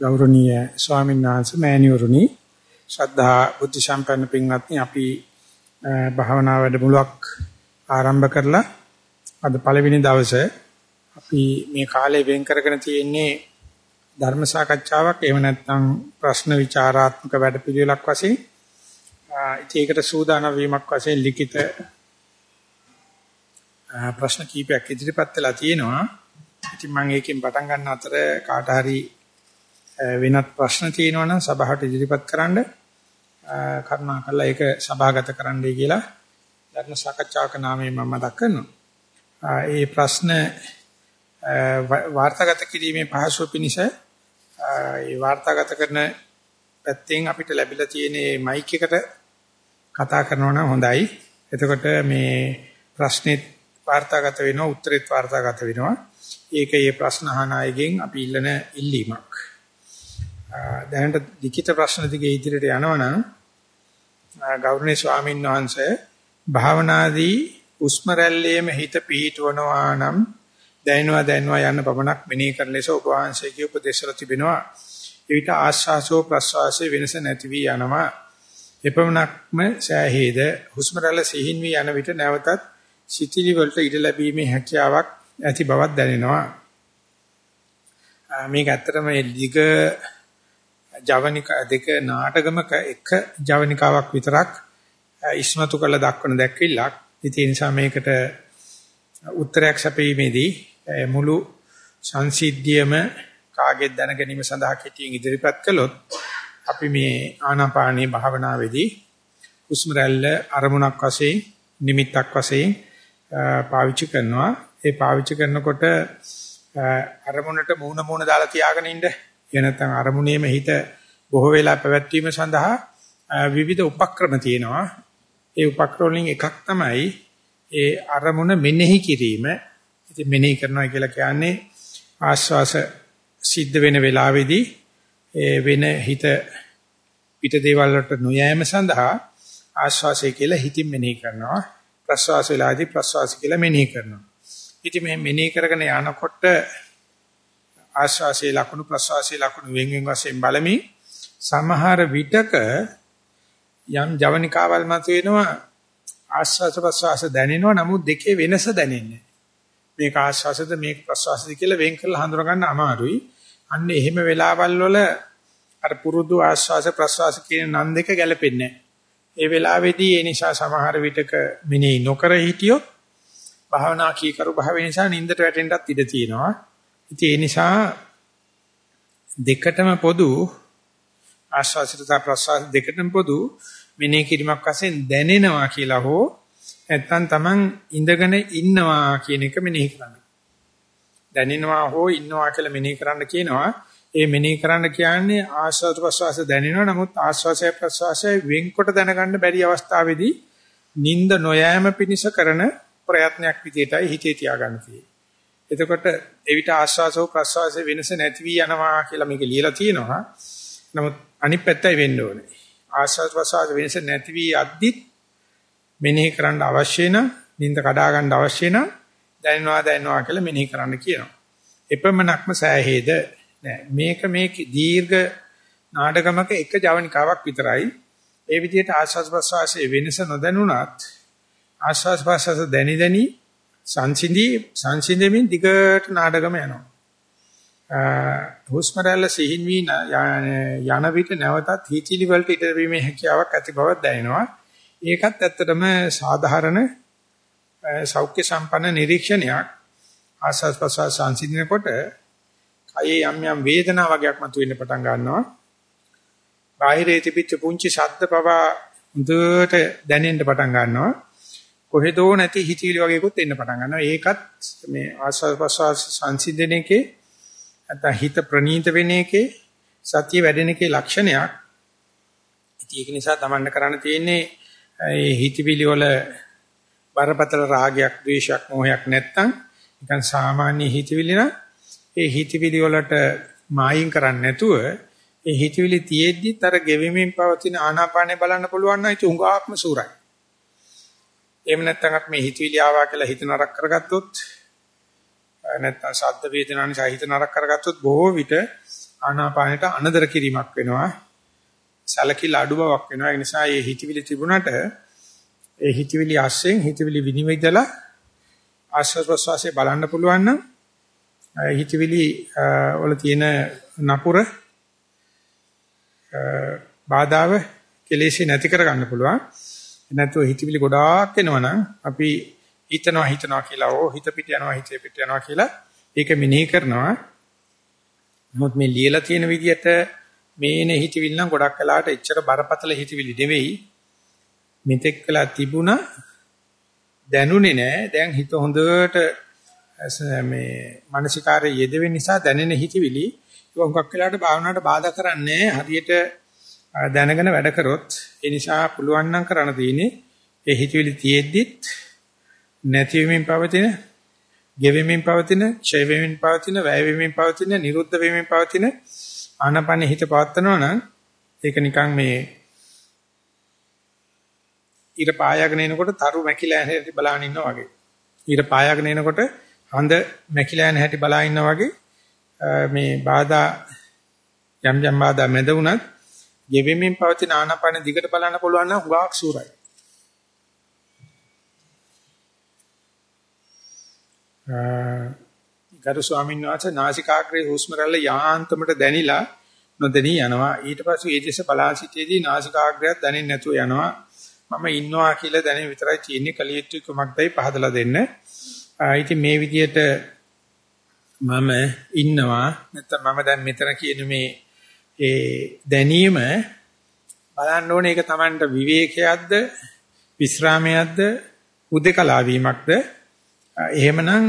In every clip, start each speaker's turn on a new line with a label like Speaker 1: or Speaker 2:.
Speaker 1: ගෞරවනීය ස්වාමීන් වහන්සේ මෑණිවරුනි ශ්‍රද්ධා බුද්ධ සම්පන්න පින්වත්නි අපි භාවනා වැඩමුළුවක් ආරම්භ කරලා අද පළවෙනි දවසේ අපි මේ කාලේ වෙන් කරගෙන තියෙන්නේ ධර්ම සාකච්ඡාවක් එහෙම නැත්නම් ප්‍රශ්න විචාරාත්මක වැඩපිළිවෙලක් වශයෙන් ඉතින් ඒකට සූදානම් වීමක් වශයෙන් ලිඛිත ප්‍රශ්න කීපයක් ඉදිරිපත් වෙලා තියෙනවා. ඉතින් මම ඒකෙන් පටන් ගන්න අතර කාට හරි වෙනත් ප්‍රශ්න තියෙනවා නම් සභාවට ඉදිරිපත් කරන්න කරුණාකරලා ඒක සභාගත කරන්නයි කියලා ධර්ම සාකච්ඡාවක නාමයෙන් මම මතක් කරනවා. ඒ ප්‍රශ්න වාර්තාගත කිරීමේ පහසුව පිණිස ඒ වාර්තාගත කරන පැත්තෙන් අපිට ලැබිලා තියෙන මයික් එකට කතා කරනවා නම් හොඳයි. එතකොට මේ ප්‍රශ්නෙත් වාර්තාගත වෙනවා උත්තරෙත් වාර්තාගත වෙනවා. ඒක මේ ප්‍රශ්න අහන අයගෙන් අපි ඉල්ලන ඉල්ලීමක්. දැනට ලිඛිත ප්‍රශ්න දිගේ ඉදිරියට යනවනම් ගෞරවනීය ස්වාමීන් වහන්සේ භාවනාදී උස්ම රැල්ලේම හිත පිහිටවනවා නම් දැනෙනවා දැනෙනවා යන පමණක් මෙනෙහි කරන ලෙස ඔබ වහන්සේගේ උපදේශල තිබෙනවා. එවිට ආශ්වාසෝ ප්‍රශ්වාසයේ වෙනස නැති වී යනවා. එපමණක්ම සෑහේද හුස්ම රැල්ල සිහින් වී යන විට නැවතත් සිතිලි වලට ඉඩ ලැබීමේ හැකියාවක් ඇති බවක් දැනෙනවා. මේක ඇත්තටම දිග ජවනික දෙක නාටකමක එක ජවනිකාවක් විතරක් ඉස්මතු කළ දක්වන දැක්විල්ලක්. ඉතින් ඒ නිසා මේකට උත්තරයක් සැපීමේදී මුළු සංසිද්ධියම කාගෙත් දැන ගැනීම සඳහා කෙටියෙන් ඉදිරිපත් කළොත් අපි මේ ආනාපානී භාවනාවේදී හුස්ම රැල්ල අරමුණක් වශයෙන් නිමිත්තක් වශයෙන් පාවිච්චි කරනවා. ඒ පාවිච්චි කරනකොට අරමුණට මූණ මූණ දාලා තියාගෙන ඉන්න. එහෙ නැත්නම් අරමුණේම හිත බොහෝ වෙලා පැවැත්වීම සඳහා විවිධ උපක්‍රම තියෙනවා. ඒ උපක්‍රම වලින් එකක් තමයි ඒ අරමුණ මෙනෙහි කිරීම. ඉතින් මෙනෙහි කරනවා කියලා කියන්නේ ආස්වාස සිද්ධ වෙන වෙලාවේදී ඒ වෙන හිත පිට දේවල් වලට නොයෑම සඳහා ආස්වාසය කියලා හිතින් මෙනෙහි කරනවා. ප්‍රස්වාස වෙලාදී ප්‍රස්වාස කියලා මෙනෙහි කරනවා. ඉතින් මේ මෙනෙහි කරගෙන යනකොට ආශ්වාසයේ ලකුණු ප්‍රශ්වාසයේ ලකුණු වෙන් වෙන් වශයෙන් බලමින් සමහර විටක යම් ජවනිකාවල් මත වෙනවා ආශ්වාස ප්‍රශ්වාස දැනෙනවා නමුත් දෙකේ වෙනස දැනෙන්නේ මේක ආශ්වාසද මේක ප්‍රශ්වාසද කියලා වෙන් කරලා හඳුනා ගන්න අමාරුයි. අන්න එහෙම වෙලාවල් වල අර පුරුදු ආශ්වාස ප්‍රශ්වාස කියන නම් දෙක ගැලපෙන්නේ ඒ වෙලාවේදී ඒ නිසා සමහර විටක මිනී නොකර හිටියොත් භාවනා කීකරු භාවය නිසා නින්දට වැටෙන්නත් ඉඩ තියෙනවා ඉතින් ඒ නිසා දෙකටම පොදු ආශ්වාසිත ප්‍රශ්වාස දෙකටම පොදු මෙනෙහි කිරීමක් වශයෙන් දැනෙනවා කියලා හෝ නැත්තම් Taman ඉඳගෙන ඉන්නවා කියන එක මෙනෙහි කරන්න. දැනෙනවා හෝ ඉන්නවා කියලා මෙනෙහි කරන්න කියනවා. ඒ මෙනෙහි කරන්න කියන්නේ ආශ්වාස ප්‍රශ්වාස දැනෙනවා. නමුත් ආශ්වාසය ප්‍රශ්වාසය වෙන්කොට දැනගන්න බැරි අවස්ථාවේදී නිින්ද නොයෑම පිණිස කරන ප්‍රයත්නයක් විදිහටයි හිතේ තියාගන්න තියෙන්නේ. එතකොට එවිට ආශ්වාසෝ ප්‍රශ්වාසයේ වෙනස නැති වී යනවා කියලා මේක ලියලා තියෙනවා. නමුත් අනිත් පැත්තයි වෙන්න ඕනේ. ආශ්වාස ප්‍රශ්වාස වෙනස නැති වී යද්දිත් මෙනෙහි කරන්න අවශ්‍ය නම්, නිින්ද කඩා ගන්න අවශ්‍ය නම් දැනෙනවා දැනෙනවා කියලා මෙනෙහි කරන්න කියනවා. එපමණක්ම සෑහේද නෑ. මේක මේ දීර්ඝ නාටකමක එක ජවනිකාවක් විතරයි. ඒ විදිහට ආශ්වාස ප්‍රශ්වාසයේ වෙනස නොදැනුණත් ආශ්වාස ප්‍රශ්වාස දැනි දැනි සංසිඳී සංසිඳෙමින් දිගට නාඩගම යනවා. හුස්ම රැල්ල සිහින් වී යන විට නැවතත් හිතිලි වලට ඉදිරීමේ හැකියාවක් ඇති බවක් දැනෙනවා. ඒකත් ඇත්තටම සාධාරණ සෞඛ්‍ය සම්පන්න නිරීක්ෂණයක්. ආස්වාස් ප්‍රසවාස සංසිඳනකොට කයේ යම් යම් වේදනා වගේක් මතුවෙන්න පටන් ගන්නවා. බාහිරේ තිබිච්ච පුංචි ශබ්ද පවා හොඳට දැනෙන්න පටන් ගන්නවා. කොහෙදෝ නැති හිතවිලි වගේකුත් එන්න පටන් ගන්නවා. ඒකත් මේ ආස්වාද ප්‍රසවාස සංසිඳන එකේ නැත්නම් හිත ප්‍රනීත වෙන එකේ සතිය වැඩෙන එකේ ලක්ෂණයක්. ඉතින් ඒක නිසා තමන්න කරන්න තියෙන්නේ මේ හිතවිලි වල බරපතල රාගයක්, ද්වේෂයක්, මොහයක් නැත්නම් නිකන් සාමාන්‍ය හිතවිලි නම් ඒ හිතවිලි වලට මායින් කරන්නේ නැතුව ඒ හිතවිලි තියෙද්දිත් අර ගෙවෙමින් පවතින ආනාපානේ බලන්න පුළුවන් නම් ඒක උඟාක්ම සූරයි. එහෙම නැත්නම් අපි මේ හිතවිලි ආවා කියලා හිත නරක කරගත්තොත් නැත්නම් ශබ්ද වේදනා නිසා හිත නරක කරගත්තොත් බොහෝ විට ආනාපානෙට අනදර කිරීමක් වෙනවා. සලකිල අඩු බවක් වෙනවා. ඒ නිසා මේ හිතවිලි තිබුණට ඒ හිතවිලි ආශ්‍රයෙන් හිතවිලි විනිවිදලා ආශ්‍රව ප්‍රසවාසයේ බලන්න පුළුවන් නම් හිතවිලි වල තියෙන නපුර බාධාව කෙලෙසි නැති කර ගන්න පුළුවන්. නැත්නම් හිතවිලි ගොඩාක් එනවනම් අපි හිතනවා හිතනවා කියලා ඕ හිත පිට යනවා හිත පිට යනවා කියලා ඒක මෙනෙහි කරනවා. නමුත් මේ ලියලා තියෙන විදිහට මේන හිතවිලි නම් ගොඩක් වෙලාවට එච්චර බරපතල හිතවිලි නෙවෙයි. මෙතෙක් කළා තිබුණා දැනුනේ නෑ. දැන් හිත හොඳට මේ මානසිකාරයේ යෙදෙන නිසා දැනෙන හිතවිලි ඒක හුඟක් වෙලාවට භාවනාවට බාධා කරන්නේ හරියට දැනගෙන වැඩ කරොත් ඒ නිසා පුළුවන් නම් කරන්න තියෙන්නේ ඒ හිතවිලි තියෙද්දිත් නැති වෙමින් පවතින, ගෙවෙමින් පවතින, ඡය වෙමින් පවතින, වැය වෙමින් පවතින, නිරුද්ධ වෙමින් පවතින ආනපන හිත පවත්නවා නම් ඒක නිකන් මේ ඊර පායගෙන එනකොට තරු මැකිලා යන හැටි බලාගෙන ඉන්නවා වගේ. ඊර පායගෙන එනකොට හඳ මැකිලා යන හැටි බලා ඉන්නවා වගේ මේ බාධා යම් යම් බාධා මැද වුණත් ගෙවෙමින් පවතින ආනපන දිගට බලන්න පුළුවන් නම් හුඟක් සූරයි. ගරු ස්වාමීන් වහන්සේ නාසිකාග්‍රේ හුස්ම රැල්ල යාන්තමට දැනිලා නොදැනී යනවා. ඊට පස්සේ ඒ දෙස බලා සිටීදී නාසිකාග්‍රයත් දැනෙන්නේ නැතුව යනවා. මම ඉන්නවා කියලා දැනෙන විතරයි තියෙන්නේ කලියුතු කුමක්දයි පහදලා දෙන්න. ඉතින් මේ විදිහට මම ඉන්නවා නැත්නම් මම දැන් මෙතන කියන මේ ඒ දැනීම බලන්න ඕනේ ඒක Tamanට විවේකයක්ද විස්රාමයක්ද උදේකලා වීමක්ද එහෙමනම්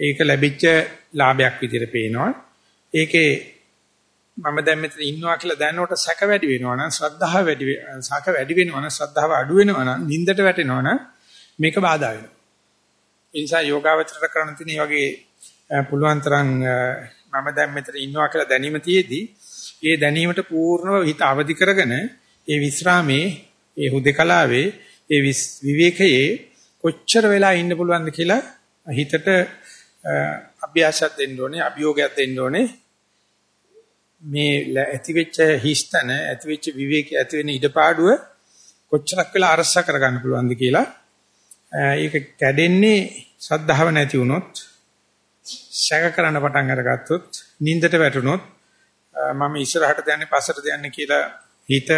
Speaker 1: ඒක ලැබිච්ච ලාභයක් විදිහට පේනවා. ඒකේ මම දැන් මෙතන ඉන්නවා කියලා දැනනකොට සැක වැඩි වෙනවා නම් ශ්‍රද්ධාව වැඩි සැක වැඩි වෙනවා නම් ශ්‍රද්ධාව අඩු වෙනවා නම් නින්දට වැටෙනවා නම් මේක බාධා වෙනවා. ඒ නිසා යෝගාවචරයට කරන්න තියෙන වගේ පුළුවන් තරම් මම දැන් මෙතන ඉන්නවා කියලා දැනීම තියේදී ඒ දැනීමට පූර්ණව හිත අවදි කරගෙන ඒ විස්රාමේ ඒ හුදකලාවේ ඒ විවේකයේ කොච්චර වෙලා ඉන්න පුළුවන්ද කියලා හිතට අභ්‍යාසයක් දෙන්න ඕනේ අභියෝගයක් දෙන්න ඕනේ. මේ ඇතිවෙච්ච හිස්තන ඇතිවෙච්ච විවේකී ඇති වෙන ඉඩපාඩුව කොච්චරක් වෙලා අරස කරගන්න පුළුවන්ද කියලා ඒක කැඩෙන්නේ සද්ධාව නැති වුණොත් ශක කරන්න පටන් අරගත්තොත් නින්දට වැටුනොත් මම ඉස්සරහට යන්නේ පස්සට යන්නේ කියලා හිත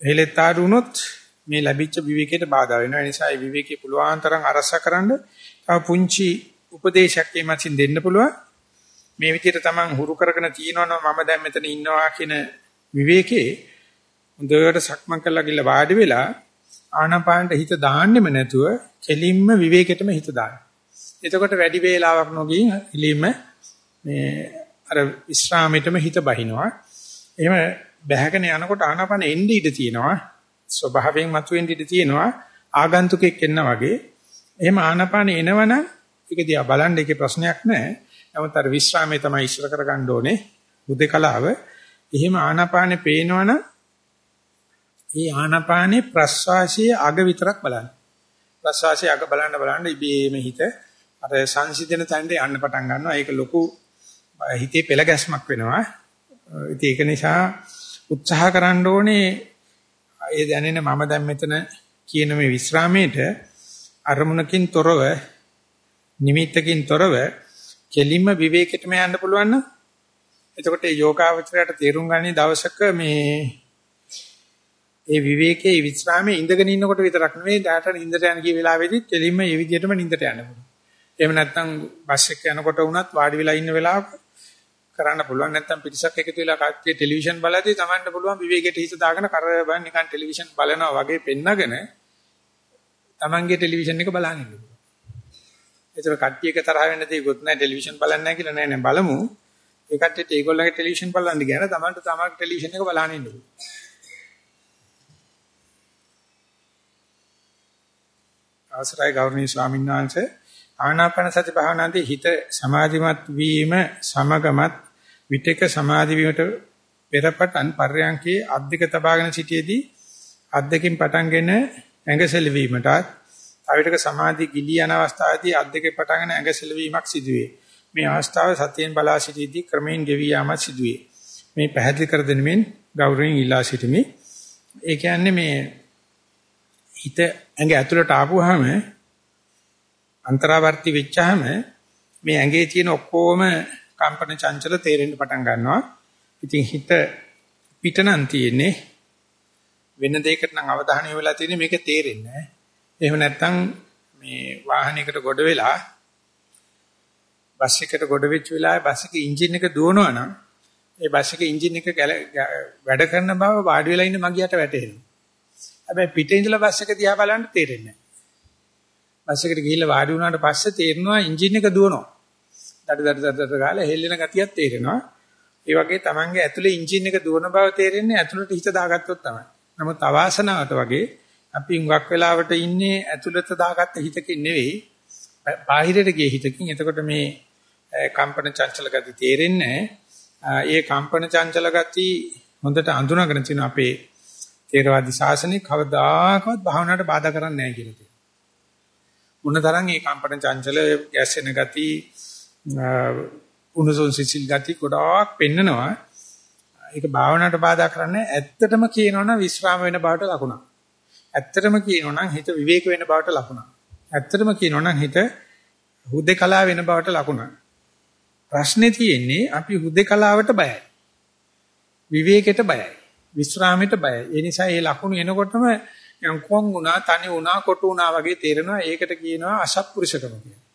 Speaker 1: හෙලෙත් ආරුනොත් මේ ලැබිච්ච විවේකයට බාධා වෙනවා. ඒ නිසා මේ විවේකේ පුළුවන් තරම් අරසකරනද තව පුංචි උපදේශයක් එමත්ින් දෙන්න පුළුවන්. මේ විදිහට තමන් හුරු කරගෙන තියෙනවනම් මම දැන් මෙතන ඉන්නවා කියන විවේකේ හොඳට සක්මන් කරලා ගිහලා වාඩි වෙලා ආනාපානට හිත දාන්නෙම නැතුව කෙලින්ම විවේකෙටම හිත දාන්න. එතකොට වැඩි වේලාවක් නොගින් ඉලිම මේ අර විශ්‍රාමයටම හිත බහිනවා. එහෙම බැහැගෙන යනකොට ආනාපාන එන්නේ ඉඳ තියෙනවා. ස්වභාවයෙන් මතුවෙන්න ඉඳ තියෙනවා. ආගන්තුකෙක් එන්න වගේ. එහෙම ආනාපාන එනවනම් ඒක දිහා බලන්න ඒකේ ප්‍රශ්නයක් නැහැ. නමුත් අර විශ්‍රාමයේ තමයි ඉස්සර කරගන්න ඕනේ. උදේකලාව. එහෙම ආනාපානේ පේනවනම් ඒ ආනාපානේ ප්‍රස්වාසයේ අග විතරක් බලන්න. ප්‍රස්වාසයේ අග බලන්න බලන්න ඉබේම හිත අර සංසිඳන තැනට යන්න පටන් ගන්නවා. ඒක ලොකු හිතේ පෙළ ගැස්මක් වෙනවා. ඉතින් ඒක නිසා උත්සාහ කරන්න ඕනේ ඒ දැනෙන මම දැන් මෙතන කියන මේ විස්රාමයේට අරමුණකින් තොරව නිමිත්තකින් තොරව කෙලින්ම විවේකයටම යන්න පුළුවන් නම් එතකොට ඒ යෝගාවචරයට තේරුම් ගන්නේ දවසක මේ ඒ විවේකයේ විස්රාමයේ ඉඳගෙන ඉන්නකොට විතරක් නෙවෙයි ඩාට නිින්දට යන කී වෙලාවෙදිත් කෙලින්ම මේ විදිහටම නිින්දට යන්න පුළුවන්. එහෙම නැත්නම් බස් එක යනකොට වුණත් වාඩි වෙලා ඉන්න වෙලාවක කරන්න පුළුවන් නැත්නම් පිටිසක් එකතු වෙලා කට්ටිය ටෙලිවිෂන් බලද්දී Tamanට පුළුවන් විවේකයට හිත දාගෙන කරබන් නිකන් ටෙලිවිෂන් බලනවා වගේ පෙන්නගෙන Tamanගේ ටෙලිවිෂන් එක බලන්න ඉන්න. ඒතර කට්ටිය එක තරහ වෙන්න දෙයක්වත් නැහැ ටෙලිවිෂන් බලන්නේ නැහැ කියලා නෑ නෑ බලමු. ඒ කට්ටියට ඒගොල්ලන්ගේ ටෙලිවිෂන් බලන්න ගියාන Tamanට Tamanගේ ටෙලිවිෂන් එක බලන්න ඉන්න. අවසරයි ගෞරවනීය ස්වාමීන් වහන්සේ ආනාපාන සති භාවනාවේ හිත සමාධිමත් වීම සමගමත් විතක සමාධි වීමට පෙරපටන් පර්යංකේ අද්දික තබාගෙන සිටියේදී අද්දකින් පටන්ගෙන ඇඟසෙල වීමටත් අවිතක සමාධි ගිලී යන අවස්ථාවේදී අද්දකේ පටන්ගෙන ඇඟසෙල වීමක් සිදුවේ. මේ අවස්ථාව සතියෙන් බලා සිටීදී ක්‍රමයෙන් ගෙවි යාමත් සිදුවේ. මේ පැහැදිලි කර දෙනෙමින් ගෞරවයෙන් ඉල්ලා සිටිමි. ඒ කියන්නේ මේ හිත ඇඟ ඇතුළට ආපුවාම අන්තරාවර්ති වෙච්චාම මේ ඇඟේ තියෙන ඔක්කොම කම්පන චංචල තේරෙන්න පටන් ගන්නවා. ඉතින් හිත පිටනම් තියෙන්නේ වෙන දෙයකට නම් අවධානය යොමු වෙලා තියෙන්නේ මේක තේරෙන්නේ නැහැ. එහෙම නැත්නම් මේ වාහනයකට ගොඩ වෙලා බස් එකට ගොඩ වෙච්ච වෙලාවේ බස් එකේ එන්ජින් එක දුවනවා නම් ඒ බස් එකේ එන්ජින් එක වැඩ කරන බව වාඩි වෙලා ඉන්න මගියට වැටහෙනවා. හැබැයි පිටේ ඉඳලා බස් එක දිහා බලන්න තේරෙන්නේ නැහැ. බස් එකට ගිහිල්ලා වාඩි වුණාට පස්සේ තේරෙනවා එන්ජින් එක දුවනවා. දඩ දඩ දඩ දඩ ගාලා හෙල්ලෙන ගතියක් තේරෙනවා. ඒ වගේ Tamange ඇතුලේ එන්ජින් එක දුවන බව තේරෙන්නේ ඇතුළට හිත දාගත්තොත් තමයි. නමුත් අවාසනාවට වගේ අපි හුඟක් වෙලාවට ඉන්නේ ඇතුළත දාගත්ත හිතකින් නෙවෙයි බාහිරට ගිය හිතකින්. එතකොට මේ කම්පන චංචල ගති තේරෙන්නේ ඒ කම්පන චංචල ගති හොඳට අඳුනගෙන තියෙන අපේ තේරවාදී ශාසනය කවදාකවත් භාවනාවට බාධා කරන්නේ නැහැ කියලා තියෙනවා. මොනතරම් මේ කම්පන චංචල ගැසෙන ගති උණුසුම් සිසිල් ගති ගොඩාක් පෙන්නනවා. ඒක භාවනාවට බාධා කරන්නේ ඇත්තටම කියනවනම් විස්්‍රාම වෙන බවට ලකුණක්. ඇත්තටම කියනවනම් හිත විවේක වෙන බවට ලකුණක්. ඇත්තටම කියනවනම් හිත හුදේකලා වෙන බවට ලකුණක්. ප්‍රශ්නේ තියෙන්නේ අපි හුදේකලාවට බයයි. විවේකයට බයයි. විස්රාමයට බයයි. ඒ නිසා මේ ලකුණු එනකොටම යන්කොන් වුණා, තනි වුණා, කොටු වුණා වගේ තේරෙනවා. ඒකට කියනවා අසත්පුරුෂකම කියලා.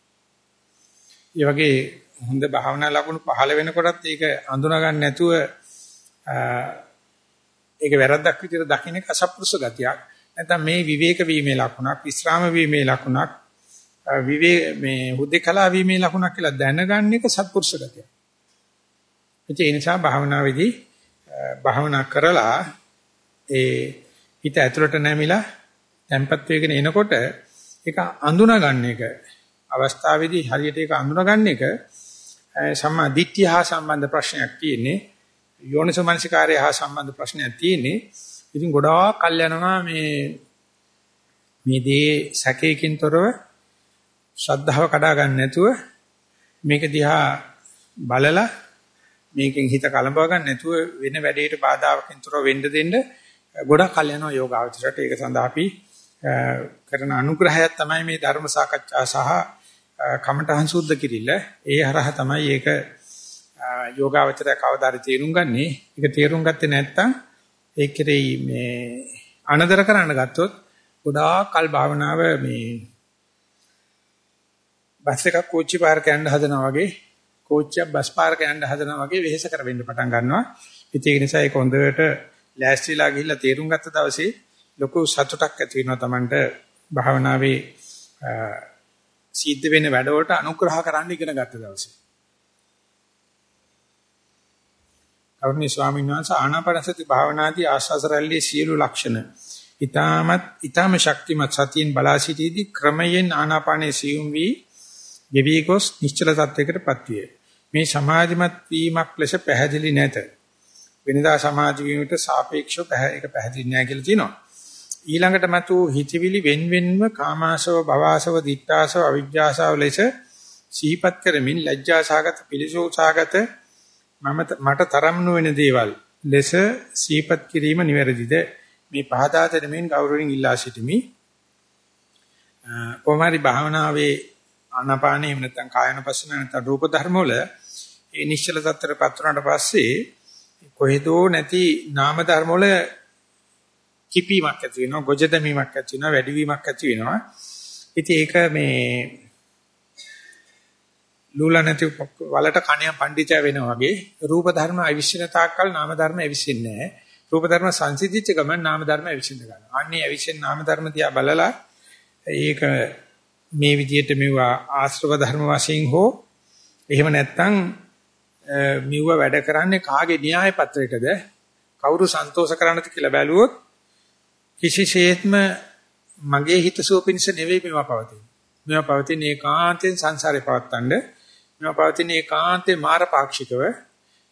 Speaker 1: ඒ වගේ හොඳ භාවනා ලකුණු පහළ වෙනකොටත් ඒක අඳුනා ගන්න නැතුව ඒක වැරද්දක් විදිහට දකින්න එක අසත්පුරුෂ ගතියක්. නැත්නම් මේ විවේක වීමේ ලකුණක්, විස්රාම වීමේ ලකුණක්, විවේ මේ හුදේකලා වීමේ ලකුණක් කියලා දැනගන්න එක සත්පුරුෂ ගතියක්. ඒ නිසා භාවනාවේදී භාවනා කරලා ඒ හිත ඇතුළට නැමිලා tempat වේගෙන එනකොට ඒක අඳුනා ගන්න එක අවස්ථාවේදී හරියට ඒක අඳුනා ගන්න එක සම්මා දිට්ඨිය හා සම්බන්ධ ප්‍රශ්නයක් තියෙන්නේ. යෝනිසමනසිකාරය හා සම්බන්ධ ප්‍රශ්නයක් තියෙන්නේ. ඉතින් ගොඩාක් කල් යනවා මේ මේ දේ සැකයකින් තොරව ශ්‍රද්ධාව කඩා ගන්න නැතුව මේක දිහා බලලා මේකෙන් හිත කලඹව ගන්න නැතුව වෙන වැඩේට බාධාවකින් තොරව වෙන්න දෙන්න ගොඩක් කල් යනවා යෝගාවචරයට. ඒක සඳහා අපි කරන අනුග්‍රහයක් තමයි මේ ධර්ම සාකච්ඡා සහ කමඨහං සුද්ධ කිරිල්ල. ඒ හරහා තමයි ඒක යෝගාවචරය කවදාද තේරුම් ගන්නේ. ඒක තේරුම් ගත්තේ නැත්නම් ඒකේ මේ අනදර කරන්න ගත්තොත් ගොඩාක් කල් භාවනාව මේ බස් එකක් කෝච්චි පාරක යන්න හදනවා වගේ කෝච්චියක් බස් පාරක යන්න හදනවා වගේ වෙහෙස කර වෙන්න පටන් ගන්නවා. ඉතින් ඒ නිසා ඒක හොඳට ලෑස්තිලා ගිහිල්ලා තේරුම් ගත්ත දවසේ ලොකු සතුටක් ඇති වෙනවා Tamanට භාවනාවේ සිද්ධ වෙන වැඩවලට අනුග්‍රහ කරන්න ඉගෙන ගත්ත දවසේ. කරුණී ස්වාමීන් වහන්සේ ආනාපානසති භාවනාදී ආස්වාස රැල්ලේ සියලු ලක්ෂණ ඊ타මත් ඊ타ම ශක්තිමත් සතියෙන් බලා සිටීදී ක්‍රමයෙන් ආනාපානයේ සියුම් වී ගෙවි ගොස් නිශ්චල තත්වයකටපත් විය. මේ සමාධිමත් වීමක් ලෙස පැහැදිලි නැත. වෙනදා සමාධි වීමට සාපේක්ෂව ඒක පැහැදිලි නැහැ කියලා තියෙනවා. ඊළඟට මතු හිතවිලි වෙන් වෙන්ව කාමාශව භවාශව දිත්තාශව අවිජ්ජාශව ලෙස සිහිපත් කරමින් ලැජ්ජාසහගත පිළිසෝසහගත මම මට තරම් නොවන දේවල් ලෙස සිහිපත් කිරීම නිවැරදිද? මේ පහදා දෙමින් ගෞරවයෙන් ඉල්ලා සිටිමි. කොමාරි භාවනාවේ ආනාපානෙ එහෙම නැත්නම් කායනපස්සන නැත්නම් රූප ධර්ම වල ඒ නිශ්චල තත්ත්වයටපත් වුණාට පස්සේ කොහෙදෝ නැති නාම ධර්ම වල කිපීමක් ඇති වෙනවා, ගොජ දැමීමක් ඇති වෙනවා, වැඩිවීමක් ඇති වෙනවා. ඉතින් ඒක මේ ලූලා නැති වලට කණිය පඬිතය වෙනවා වගේ රූප ධර්ම අවිශ්චිත තාක්කල් නාම ධර්ම අවිශ්චින්නේ නැහැ. රූප ධර්ම සංසිද්ධිච්ච ගමන් නාම ධර්ම අවිශ්චින්න ගන්නවා. අන්නේ අවිශ්චින්න නාම ධර්ම දිහා බලලා ඒක මේ විදිහට මෙවුවා ආශ්‍රව ධර්ම වශයෙන් හෝ එහෙම නැත්නම් මෙවුව වැඩ කරන්නේ කාගේ න්‍යාය පත්‍රයකද කවුරු සන්තෝෂ කරන්නද කියලා බැලුවොත් කිසිසේත්ම මගේ හිතසුව පිණිස නෙවෙයි මේවා පවතින්නේ. මේවා පවතින්නේ ඒකාන්තයෙන් සංසාරේ පවත්තන්න. මේවා පවතින්නේ ඒකාන්තේ මාර පාක්ෂිකව.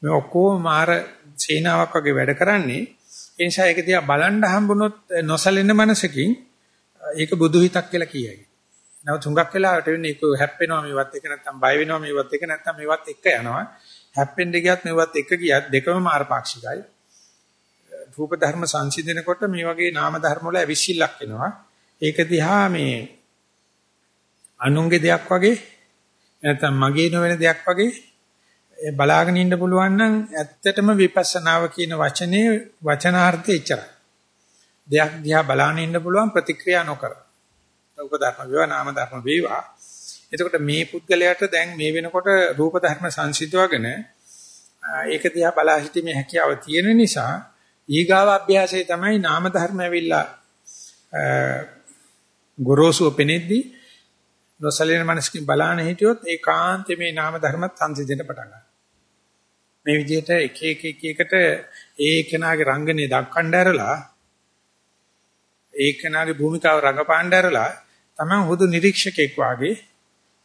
Speaker 1: මේ ඔක්කොම මාර සේනාවක් වගේ වැඩ කරන්නේ. ඒ නිසා ඒක දිහා බලන්න හම්බුනොත් නොසලෙන මනසකින් ඒක බුදු හිතක් කියලා කියයි. නමුත් හුඟක් වෙලාවට වෙන්නේ ඒක හැප්පෙනවා මේවත් එක නැත්තම් බය වෙනවා මේවත් එක නැත්තම් මේවත් එක යනවා. හැප්පෙන්න ගියත් මේවත් එක ගියත් දෙකම මාර්ගපාක්ෂිකයි. රූප ධර්ම සංසිඳනකොට මේ වගේ නාම ධර්ම වල අවිශ්ිල්ලක් වෙනවා. ඒක දිහා මේ අනුන්ගේ දෙයක් වගේ නැත්නම් මගේ නොවන දෙයක් වගේ බලාගෙන ඉන්න පුළුවන් නම් ඇත්තටම විපස්සනාව කියන වචනේ වචනාර්ථය එච්චරයි. දෙයක් දිහා බලාගෙන ඉන්න පුළුවන් ප්‍රතික්‍රියා නොකර. රූප ධර්ම වේවා නාම ධර්ම වේවා. එතකොට මේ පුද්ගලයාට දැන් මේ වෙනකොට රූප ධර්ම සංසිද්ධවගෙන ඒක දිහා බලා සිටීමේ හැකියාව තියෙන නිසා ඊගාව අභ්‍යාසය තමයි නාම ධර්ම ඇවිල්ලා ගොරෝසුව පෙනෙද්දී නොසලින මනසකින් බලාන හිටියොත් ඒකාන්තේ මේ නාම ධර්මත් සංසිඳෙන්න පටන් ගන්නවා. මේ විදිහට එක එක එක එකට ඒ කෙනාගේ රංගනේ දක්වන්න ඇරලා ඒ කෙනාගේ භූමිකාව රඟපාන්න ඇරලා තමන් හුදු නිරීක්ෂකෙක් වාගේ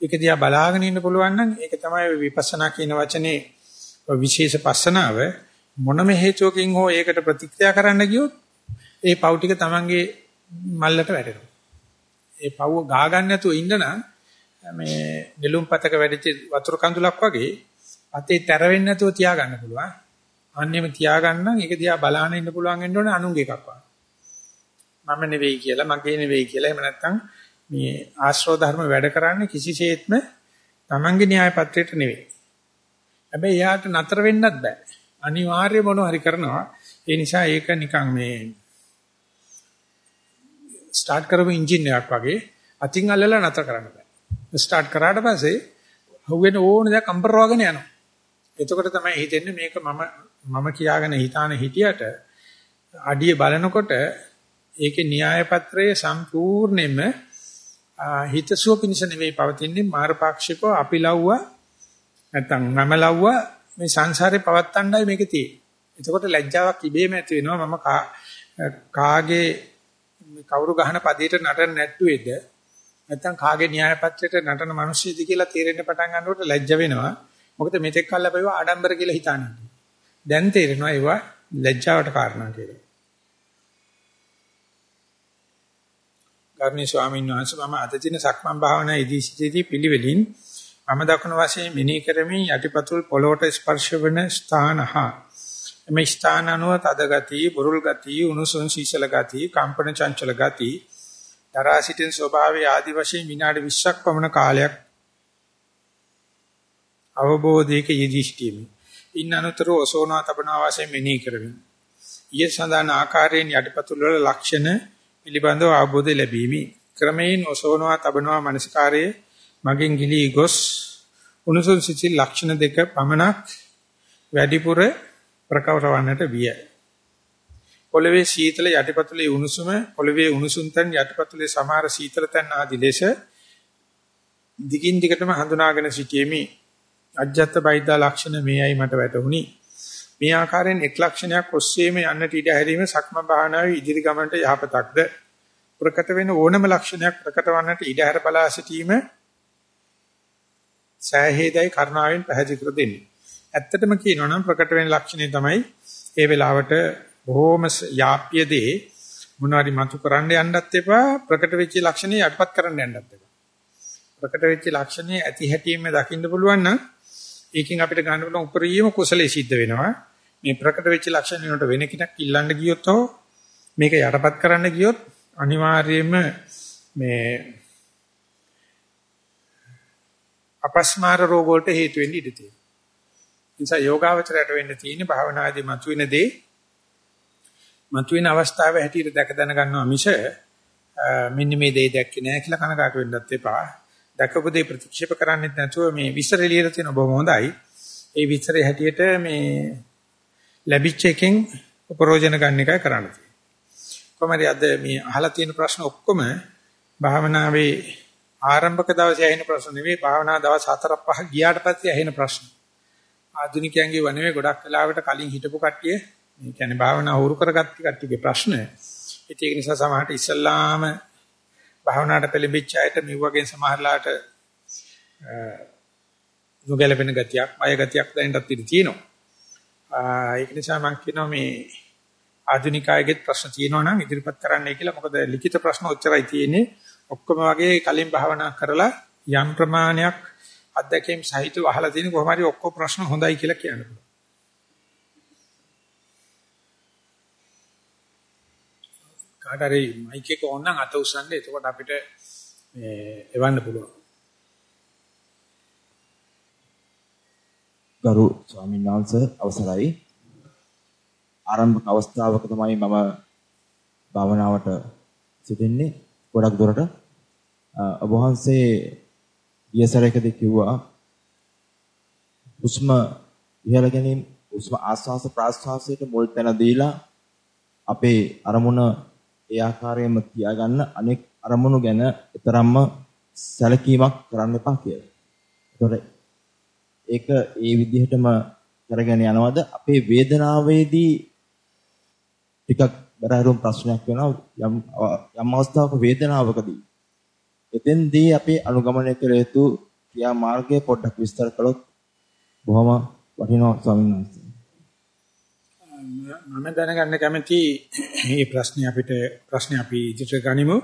Speaker 1: ඒක දිහා බලාගෙන ඉන්න පුළුවන් නම් ඒක තමයි විපස්සනා කියන වචනේ විශේෂ පස්සනාව මොනම හේතුවකින් හෝ ඒකට ප්‍රතික්‍රියා කරන්න ගියොත් ඒ පව් ටික තමන්ගේ මල්ලට වැටෙනවා. ඒ පව් ගා ගන්න නැතුව ඉන්න නම් මේ නෙළුම් පතක වැඩිච්ච වතුර කඳුලක් වගේ අතේ තැර වෙන්නේ නැතුව තියාගන්න පුළුවන්. අන්නේම තියාගන්න ඒක දිහා බලාගෙන ඉන්න පුළුවන් වෙන්න ඕනේ අනුන්ගේ එකක් වගේ. මම නෙවෙයි කියලා මගේ නෙවෙයි කියලා එහෙම නැත්නම් මේ ආශ්‍රව ධර්ම වැඩ කරන්නේ කිසිසේත්ම Tamange න්‍යාය පත්‍රයට නෙවෙයි. හැබැයි එයාට නතර වෙන්නත් බෑ. අනිවාර්ය මොනවා හරි කරනවා. ඒ නිසා ඒක නිකන් මේ ස්ටාර්ට් කරපු එන්ජින් එකක් වගේ අතින් අල්ලලා නතර කරන්න බෑ. ස්ටාර්ට් කරාට පස්සේ හුවෙන ඕන දෙයක් අම්බරවගෙන යනවා. එතකොට තමයි හිතෙන්නේ මේක මම මම කියාගෙන හිතාන හිටියට අඩිය බලනකොට ඒකේ න්‍යාය පත්‍රයේ සම්පූර්ණයෙන්ම හිතසුව පිණිස නෙවෙයි පවතින්නේ මාරපාක්ෂිකව අපි ලව්වා නැත්තම් මම ලව්වා මේ සංසාරේ පවත්තණ්ඩයි මේකේ තියෙන්නේ. එතකොට ලැජ්ජාවක් ඉබේම ඇති වෙනවා මම කාගේ කවුරු ගහන පදයට නටන නැට්ටුවේද නැත්තම් කාගේ න්‍යාය පත්‍රයට නටන මිනිස්සුද කියලා තේරෙන්න පටන් ගන්නකොට ලැජ්ජ වෙනවා. මොකද මෙතෙක් කල් අපි ඒවා ආඩම්බර කියලා හිතන්නේ. දැන් තේරෙනවා ඒවා ලැජ්ජාවට කාරණා කියලා. ගර්ණී ස්වාමීන් වහන්සේ මම අද දින සක්මන් භාවනා ඉදී සිටී පිළිවෙලින් මම දක්වන වශයෙන් මෙනෙහි කරමින් යටිපතුල් පොළොවට ස්පර්ශ වන ස්ථානහා එම ස්ථාන අනුව තද ගති, බුරුල් ගති, උණුසුම් සීසල ගති, කම්පන චංචල ගති, දරා සිටින ස්වභාවය ආදි වශයෙන් විනාඩි 20ක් පමණ කාලයක් අවබෝධයක යෙදී සිටීමි. ඉන් අනතුරු ඔසෝනා තබනා වශයෙන් මෙනෙහි කරමි. ඊය සඳහන් ආකාරයෙන් යටිපතුල් වල ලක්ෂණ පිළිබඳව අවබෝධය ලැබීමි. ක්‍රමයෙන් ඔසෝනවා තබනවා මනසකාරයේ මගෙන් ගිලී ගොස් උණුසුම් සිසිල් ලක්ෂණ දෙක පමණක් වැඩිපුර ප්‍රකවර වන්නට විය. පොළවේ සීතල යටිපතුලේ උණුසුම පොළවේ උණුසුම් තන් යටිපතුලේ සමහර සීතල තන් ආදී ලෙස දිගින් දිගටම හඳුනාගෙන සිටීමේ අජ්ජත් බයිදා ලක්ෂණ මේයි මට වැටහුණි. මේ ආකාරයෙන් එක් ලක්ෂණයක් ඔස්සේම යන්නට ඉඩ හැරීම සක්ම භාවනාවේ ඉදිරි ගමනට යහපතක්ද ප්‍රකට වෙන ඕනම ලක්ෂණයක් ප්‍රකට වන්නට ඉඩ හැර බලා සිටීම සෑහේදයි කරුණාවෙන් පැහැදිලි කර දෙන්නේ. ඇත්තටම කියනවා නම් ප්‍රකට වෙන ලක්ෂණය තමයි ඒ වෙලාවට බොහොම යාප්‍ය දේ මොනවාරි මතු කරන්න යන්නත් එපා ප්‍රකට වෙච්ච ලක්ෂණේ යටපත් කරන්න යන්නත් එපා. ප්‍රකට වෙච්ච ලක්ෂණේ ඇති හැටියෙම දකින්න පුළුවන් නම් ඒකෙන් අපිට ගන්න පුළුවන් උපරිම කුසලයේ සිද්ධ වෙනවා. මේ ප්‍රකට වෙච්ච ලක්ෂණ වලට වෙන කෙනෙක් ඉල්ලන්න ගියොත් මේක යටපත් කරන්න ගියොත් අනිවාර්යයෙන්ම මේ අපස්මාර රෝග වලට හේතු වෙන්න ඉඩ තියෙනවා. නිසා යෝගාවචරයට වෙන්න තියෙන්නේ භාවනාදී මතුවෙන දේ මතුවෙන අවස්ථාව හැටියට දැක දැන ගන්නවා මිස මෙන්න මේ දේ දැක්කේ නැහැ කියලා කනකාට වෙන්නත් එපා. දැකපු දේ ප්‍රතික්ෂේප කරන්නේත් නැතුව මේ විස්තර එළියට තියෙන බොහොම හොඳයි. ඒ විස්තරේ හැටියට මේ ලැබිච්ච එකෙන් ප්‍රයෝජන ගන්න එකයි කරන්න තියෙන්නේ. කොහමද අද මේ අහලා තියෙන ප්‍රශ්න ඔක්කොම භාවනාවේ ආරම්භක දවසේ ඇහෙන ප්‍රශ්න නෙවෙයි භාවනා දවස් 4 5 ගියාට පස්සේ ඇහෙන ප්‍රශ්න. ආධුනිකයන්ගේ වනෙවේ ගොඩක් වෙලාවට කලින් හිටපු කට්ටිය මේ කියන්නේ භාවනා හුරු කරගත්ත කට්ටියගේ ප්‍රශ්න. ඒක නිසා සමහරට ඉස්සල්ලාම භාවනාවට පෙළඹිච්ච අයට මේ වගේ සමහරලාට නොගැලපෙන ගතියක්, බය ගතියක් දැනෙන්නත් ඉඩ තියෙනවා. ඒක නිසා මම කියනවා මේ ආධුනිකයෙකුට ප්‍රශ්න තියෙනවා නම් ඉදිරිපත් කරන්නයි කියලා. මොකද ලිඛිත ප්‍රශ්න ඔච්චරයි තියෙන්නේ. ඔක්කොම වගේ කලින් භාවනා කරලා යම් ප්‍රමාණයක් අත්දැකීම් සහිතව අහලා තියෙන කොහොම හරි ඔක්කොම ප්‍රශ්න හොඳයි කියලා කියන්න පුළුවන්. කාට හරි මයික් එක ඕන නම් අත උස්සන්න එතකොට අපිට මේ එවන්න පුළුවන්.
Speaker 2: ගරු ස්වාමීන් වහන්සේ අවසරයි. ආරම්භක අවස්ථාවක තමයි මම භාවනාවට සිටින්නේ ගොඩක් දුරට. ඔබ වහන්සේ ගියසරයකදී කිව්වා හුස්ම ඉහළ ගැනීම හුස්ම ආස්වාස ප්‍රාස්වාසයට මුල් තැන දීලා අපේ අරමුණ ඒ ආකාරයෙන්ම තියාගන්න අනෙක් අරමුණු ගැන තරම්ම සැලකීමක් කරන්න එපා කියලා. ඒතකොට ඒක ඒ විදිහටම කරගෙන යනවද අපේ වේදනාවේදී ටිකක් බරහරුම් ප්‍රශ්නයක් වෙනවා යම් යම් අවස්ථාවක වේදනාවකදී එතෙන්දී අපි අනුගමනය කළ යුතු ක්‍රියා මාර්ගය පොඩ්ඩක් විස්තර කළොත් බොහොම වටිනවා ස්වාමීන් වහන්සේ.
Speaker 1: මම දැනගන්න කැමති මේ ප්‍රශ්නේ අපිට ප්‍රශ්නේ අපි ඉදිරියට ගනිමු.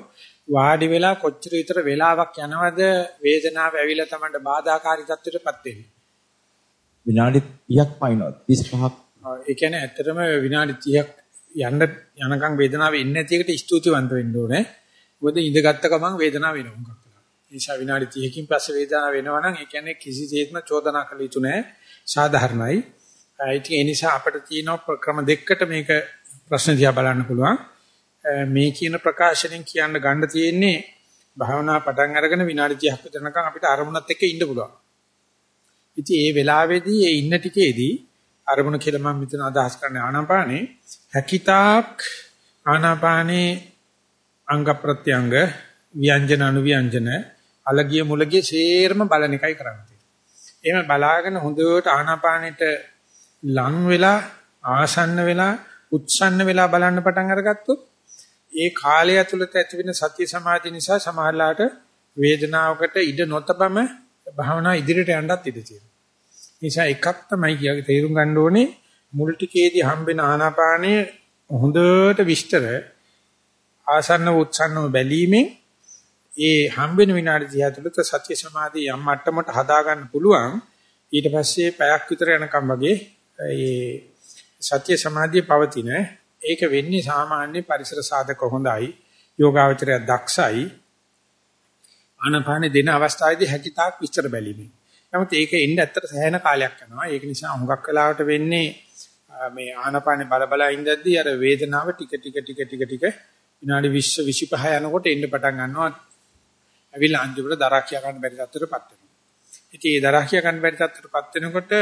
Speaker 1: වාඩි වෙලා කොච්චර විතර වෙලාවක් යනවද වේදනාව ඇවිල්ලා තමයි බාධාකාරී තත්ත්වයටපත් වෙන්නේ?
Speaker 2: විනාඩි 30ක් පයින්නවා 35ක්.
Speaker 1: ඒ කියන්නේ ඇත්තටම විනාඩි 30ක් යන්න යනකම් වේදනාව එන්නේ නැති එකට ස්තුතිවන්ත වෙන්න ඕනේ. මොකද ඉඳගත්ත ගමන් වේදනාව වෙනවා මොකක්ද? ඒ නිසා විනාඩි 30කින් පස්සේ වේදනාව වෙනවා නම් ඒ කියන්නේ කිසිසේත්ම චෝදනා කළ යුතු නැහැ. සාධාරණයි. ඉතින් ඒ නිසා අපිට තියෙන ක්‍රම දෙකකට මේක ප්‍රශ්න දිහා බලන්න පුළුවන්. මේ කියන ප්‍රකාශනෙන් කියන්න ගන්න තියෙන්නේ භාවනා පටන් අරගෙන විනාඩි 30ක් විතරනකම් අපිට අරමුණත් එක්ක ඉන්න පුළුවන්. ඉතින් ඒ වෙලාවේදී ඒ ඉන්න ටිකේදී අරමුණ කියලා මම මෙතන අදහස් කරන්නේ ආනාපානේ හැකිතාක් ආනාපානේ අංග ප්‍රත්‍යංග ව්‍යංජන අනුව්‍යංජන අලගිය මුලගිය සේරම බලන එකයි කරන්නේ. එහෙම බලාගෙන හොඳට ආනාපානෙට ලං වෙලා ආසන්න වෙලා උත්සන්න වෙලා බලන්න පටන් අරගත්තොත් ඒ කාලය ඇතුළත ඇතිවෙන සත්‍ය සමාධි නිසා සමහරලාට වේදනාවකට ඉඩ නොතබම භාවනා ඉදිරියට යන්නත් ඉඩ තියෙනවා. නිසා එකක් තමයි කියාගේ තේරුම් ගන්න ඕනේ මුල් ටිකේදී හම්බෙන ආනාපානය හොඳට විස්තර ආසන්න උත්සන්නව බැලීමෙන් ඒ හම්බෙන විනාඩි 30 තුළත සත්‍ය සමාධිය යම් මට්ටමකට හදා ගන්න පුළුවන්. ඊට පස්සේ පැයක් විතර යනකම් වගේ ඒ සත්‍ය සමාධිය පවතින. ඒක වෙන්නේ සාමාන්‍ය පරිසර සාධක හොඳයි. යෝගාවචරය දක්ෂයි. ආනපාන දෙන අවස්ථාවේදී හැකිතාක් විස්තර බැලීමෙන්. නමුත් ඒක එන්න ඇත්තට සෑහෙන කාලයක් යනවා ඒක නිසා හුඟක් වෙලාවට වෙන්නේ මේ ආනපානේ බල බල ඉඳද්දී අර වේදනාව ටික ටික ටික ටික ටික විනාඩි 20 25 යනකොට එන්න පටන් ගන්නවා ඇවිල්ලා අන්තිමට දරා කියා ගන්න බැරි තත්ත්වයකටපත් වෙනවා ඉතින් ඒ දරා කියා ගන්න බැරි තත්ත්වයකටපත් වෙනකොට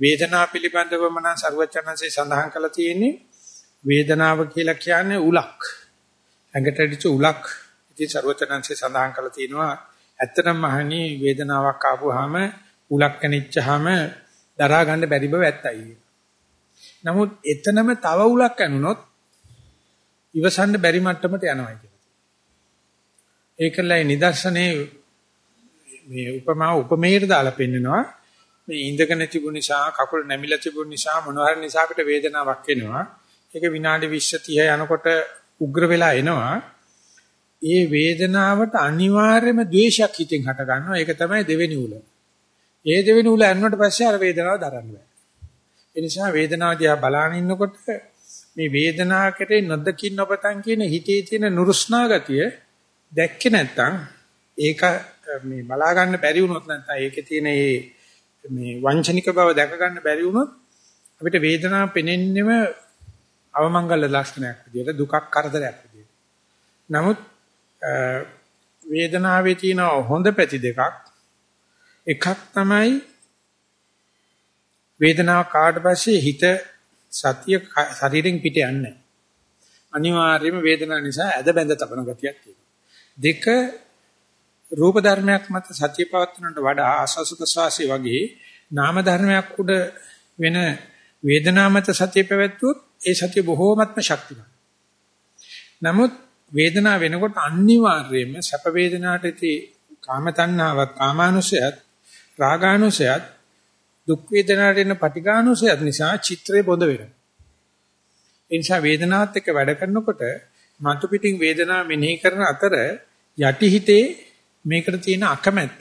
Speaker 1: වේදනාව පිළිබඳව මන සර්වචනන්සේ සඳහන් කළා තියෙන්නේ වේදනාව කියලා කියන්නේ උලක්. ඇඟට ඇදිච්ච උලක්. ඉතින් සර්වචනන්සේ සඳහන් කළා තියෙනවා ඇත්තටම මහණි වේදනාවක් ආපුවාම උලක් කනිච්චාම දරා ගන්න බැරි බව ඇත්තයි. නමුත් එතනම තව උලක් ඇනුනොත් ඉවසන්න බැරි මට්ටමට යනවා කියලා. ඒකලයි නිදර්ශනේ මේ උපමා උපමේයට දාලා පෙන්නනවා මේ ඉඳගෙන තිබුණ නිසා කකුල නැමිලා තිබුණ නිසා මොනවා හරි නිසා අපිට වේදනාවක් එනවා. ඒක විනාඩි 20 30 යනකොට උග්‍ර වෙලා එනවා. ඒ වේදනාවට අනිවාර්යයෙන්ම ද්වේෂයක් හිතෙන් හට ගන්නවා. ඒක තමයි දෙවෙනි උල. ඒ දෙවෙනි උල ඇන්නට පස්සේ අර වේදනාව දරන්න බෑ. ඒ නිසා වේදනාව දිහා බලාගෙන ඉන්නකොට මේ වේදනාවකට නොදකින් නොපතන් කියන හිතේ තියෙන නුරුස්නා ගතිය දැක්කේ නැත්තම් ඒක මේ බලා ගන්න බැරි වුණොත් නැත්නම් ඒකේ තියෙන මේ මේ වංචනික බව දැක ගන්න බැරි වුණොත් අපිට වේදනාව පෙනෙන්නෙම අවමංගල ලක්ෂණයක් විදියට දුකක් කරදරයක් විදියට. නමුත් වේදනාවේ තියෙන හොඳ පැති දෙකක්. එකක් තමයි වේදනාව කාට පස්සේ හිත සතිය ශරීරෙන් පිට යන්නේ අනිවාර්යයෙන්ම වේදනාව නිසා ඇද බැඳ තබන ගතියක් තියෙනවා. දෙක රූප ධර්මයක් මත සතිය පවත්වනට වඩා ආස්වාස ප්‍රසවාසී වගේ නාම ධර්මයක් උඩ වෙන වේදනා මත සතිය පැවැත්වුවොත් ඒ සතිය බොහෝමත්ම ශක්තිමත්. නමුත් වේදනාව වෙනකොට අනිවාර්යයෙන්ම සැප වේදනාට ඉති කාම තණ්හාවත් කාමානුසයත් රාගානුසයත් දුක් වේදනාට එන පටිඝානුසයත් නිසා චිත්‍රය බොඳ වෙනවා. ඒ නිසා වේදනාවත් එක්ක වැඩ කරනකොට මතු පිටින් වේදනාව මෙනෙහි කරන අතර යටිහිතේ මේකට තියෙන අකමැත්ත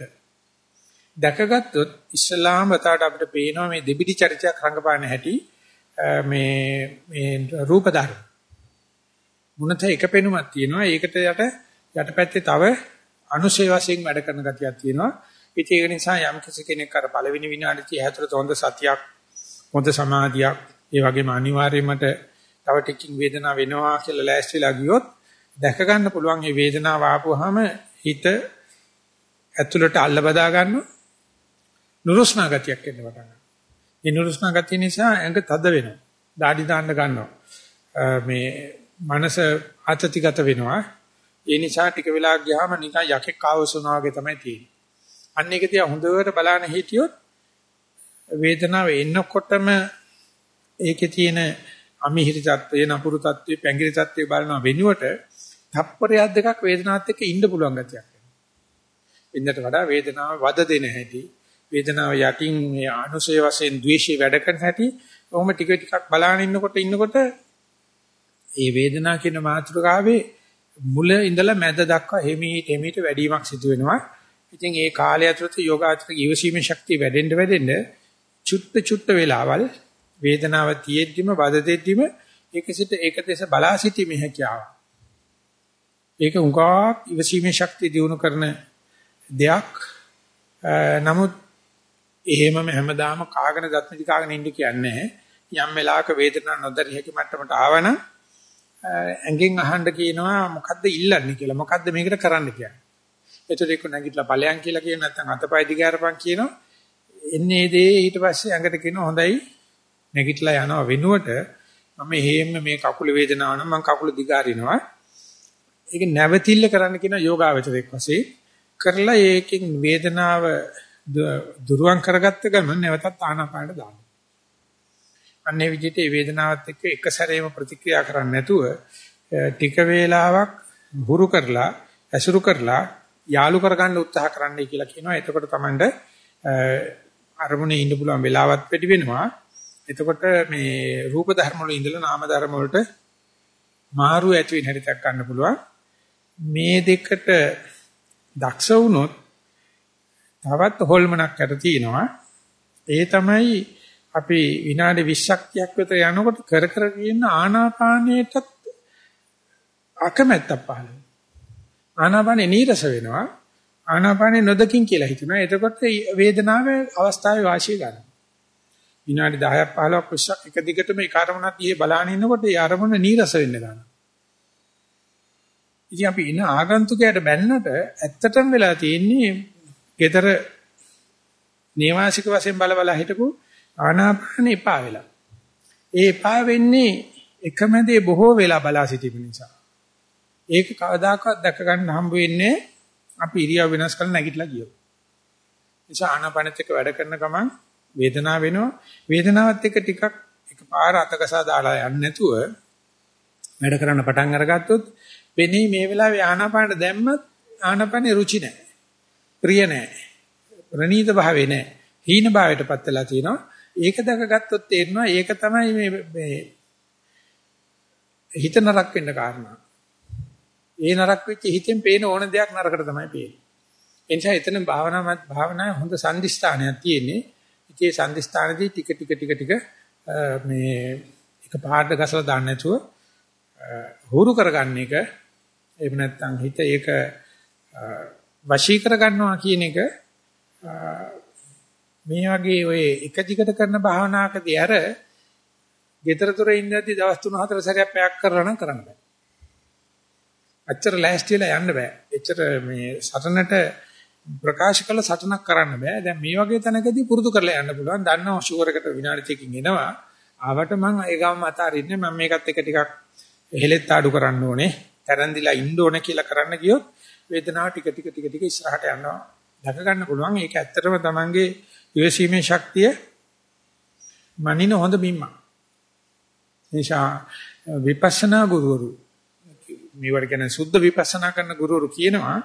Speaker 1: දැකගත්තොත් ඉස්ලාම වතාවට අපිට පේනවා මේ දෙබිඩි චරිතයක් රංගපාන හැටි මේ මේ රූප ධර්ම මුණත එක පෙනුමක් තියෙනවා ඒකට යට යටපැත්තේ තව අනුශේ වශයෙන් වැඩ කරන ගතියක් තියෙනවා ඉතින් ඒක නිසා යම් කෙනෙක් අර පළවෙනි විනාඩි 30 ඇතුළත හොඳ සතියක් හොඳ සමාධියක් ඒ වගේම අනිවාර්යයෙන්ම තව ටිකින් වේදනාව වෙනවා කියලා ලෑස්තිලා ගියොත් දැක ගන්න පුළුවන් මේ වේදනාව ආපුවාම හිත ඇතුළට අල්ල බදා ගන්නවා නුරුස්නා ගතියක් එන්න පටන් ගන්නවා. ඒ නුරුස්නා ගතිය නිසා ඇඟ තද වෙනවා. দাঁඩි දාන්න ගන්නවා. මේ මනස ආතතිගත වෙනවා. ඒ නිසා ටික වෙලා ගියාම නිකන් යකෙක් ආවසුනා වගේ තමයි තියෙන්නේ. අන්න ඒක තියා හොඳට බලන්න හිටියොත් වේදනාව එන්නකොටම ඒකේ තියෙන අමිහිරි තත්ත්වය, නපුරු තත්ත්වය, පැංගිරි තත්ත්වය බලන වෙනුවට තප්පරයක් දෙකක් වේදනාවත් එක්ක ඉන්න පුළුවන් ගතියක් එනවා. ඉන්නට වඩා වේදනාව වද දෙන හැටි, වේදනාව යටින් මේ අනුසය වශයෙන් ද්වේෂය වැඩ කරන හැටි, කොහොම ටික ටිකක් බලාගෙන ඉන්නකොට ඉන්නකොට මේ වේදනාව කියන මාතෘකාවේ මුල ඉඳලා මැද දක්වා හිමීට හිමීට වැඩිවීමක් සිදු වෙනවා. ඉතින් ඒ කාලය ඇතුළත යෝගාචරක ඊවසීමේ ශක්තිය වැඩෙන්න වැඩෙන්න චුට්ට චුට්ට වෙලාවල් වේදනාව තියෙද්දිම වද දෙද්දිම ඒක සිට ඒක දැස බලා සිටීමේ හැකියාව. ඒක උගා ඊවසීමේ ශක්තිය දිනු කරන දෙයක්. නමුත් එහෙමම හැමදාම කාගෙන දත්මිටි කාගෙන ඉන්න කියන්නේ යම් වෙලාවක වේදනාවක් නොදරි හැකි මට්ටමට ආවනම් ඇඟෙන් අහන්න කියනවා මොකද්ද ඉල්ලන්නේ කියලා. මොකද්ද මේකට කරන්න කියන්නේ. එතකොට ඒක නැගිටලා ඵලයන් කියලා කියන නැත්නම් අතපය දිගාරපන් කියනවා. එන්නේ දේ ඊට පස්සේ ඇඟට කියන හොඳයි නැගිටලා යනවා වෙනුවට මම හේම මේ කකුල වේදනාව නම් මම කකුල දිගාරිනවා. ඒක නැවතිල්ල කරන්න කියන යෝගාවචරයක් වශයෙන් කරලා ඒකෙන් වේදනාව දුරුවන් කරගත්ත ගමන් නැවතත් ආනාපානට දානවා. අන්නේ විදිහට මේ වේදනාවත් එක්ක එක සැරේම ප්‍රතික්‍රියා කරන්නේ නැතුව ටික වේලාවක් හුරු කරලා ඇසුරු කරලා යාලු කරගන්න උත්සාහ කරන්නයි කියලා කියනවා. එතකොට Tamand අරමුණේ ඉන්න පුළුවන් වෙලාවත් වැඩි වෙනවා. එතකොට මේ රූප ධර්ම වල ඉඳලා නාම ධර්ම වලට මාරු ඇති වෙන හැටි දක්වන්න පුළුවන්. මේ දෙකට දක්ෂ වුණොත් තවත් හොල්මනක් යට තියෙනවා. ඒ තමයි අපි විනාඩි 20ක් විතර යනකොට කර කර කියන ආනාපානයටත් අකමැත්තක් පහළ වෙනවා. ආනාපානේ නීරස වෙනවා. ආනාපානේ නොදකින් කියලා හිතනවා. එතකොට වේදනාවේ අවස්ථාවේ වාසිය ගන්නවා. විනාඩි 10ක් 15ක් විශ්ක් එක දිගටම ඒ කාර්මණක් දිහේ බලාගෙන ඉන්නකොට ඒ අරමුණ නීරස වෙන්න ගන්නවා. ඉතින් අපි ඉන ආගන්තුකයට බැන්නට ඇත්තටම වෙලා තියෙන්නේ gedara නේවාසික වශයෙන් බල බල හිටපු ආනාපාන එපා වෙලා. ඒ එපා වෙන්නේ එකම දේ බොහෝ වෙලා බලා සිටීම නිසා. ඒක කවදාකවත් දැක ගන්න හම්බ වෙන්නේ අපි ඉරියව් වෙනස් කරලා නැගිටලා ගියොත්. නිසා ආනාපානෙත් එක්ක වැඩ කරන ගමන් වේදනාව වෙනවා. වේදනාවත් එක්ක ටිකක් එකපාර අතකසා දාලා යන්නේ නැතුව වැඩ කරන්න පටන් අරගත්තොත් වෙන්නේ මේ වෙලාවේ ආනාපාන දැම්මත් ආනාපානේ රුචි නැහැ. ප්‍රිය නැහැ. ප්‍රනීත භාවේ නැහැ. හීන භාවයටපත් වෙලා තියෙනවා. ඒක දැකගත්තොත් තේරෙනවා ඒක තමයි මේ මේ හිත නරක වෙන්න කාරණා. ඒ නරක වෙච්ච හිතෙන් පේන ඕන දෙයක් නරකට තමයි පේන්නේ. ඒ නිසා එතන භාවනාවත් භාවනාවේ හොඳ සම්දිස්ථානයක් තියෙන්නේ. ඉතින් සම්දිස්ථානදී ටික ටික ටික ටික මේ එක පාඩ ගසලා දාන්න නැතුව හුරු කරගන්න එක එහෙම නැත්නම් හිත ඒක වශී කරගන්නවා කියන එක මේ වගේ ඔය එක දිගට කරන භාවනාවකදී අර gedara thore ඉඳද්දි දවස් 3-4 සැරයක් පැයක් කරලා නම් කරන්න බෑ. අච්චර ලෑස්තිලා යන්න බෑ. එච්චර මේ සටනට ප්‍රකාශ කළ සටනක් කරන්න බෑ. දැන් මේ වගේ තැනකදී පුරුදු කරලා යන්න පුළුවන්. දන්නවා ෂුවර් එකට විනාඩි දෙකකින් එනවා. ආවට මම ඒ ගාම අතාරින්නේ මම මේකත් එක ටිකක් එහෙලෙත් ආඩු කරන්න ඕනේ. තරන්දිලා ඉන්න ඕනේ කියලා කරන්න ගියොත් වේදනාව ටික ටික ටික ටික ඉස්සරහට යනවා. දැක ගන්න පුළුවන්. ඒක ඇත්තටම තමන්ගේ ඉවසීමේ ශක්තිය මනින හොඳ බිම්මක්. නිසා විපස්සනා ගුරුවරු මේවට කියන සුද්ධ විපස්සනා කරන ගුරුවරු කියනවා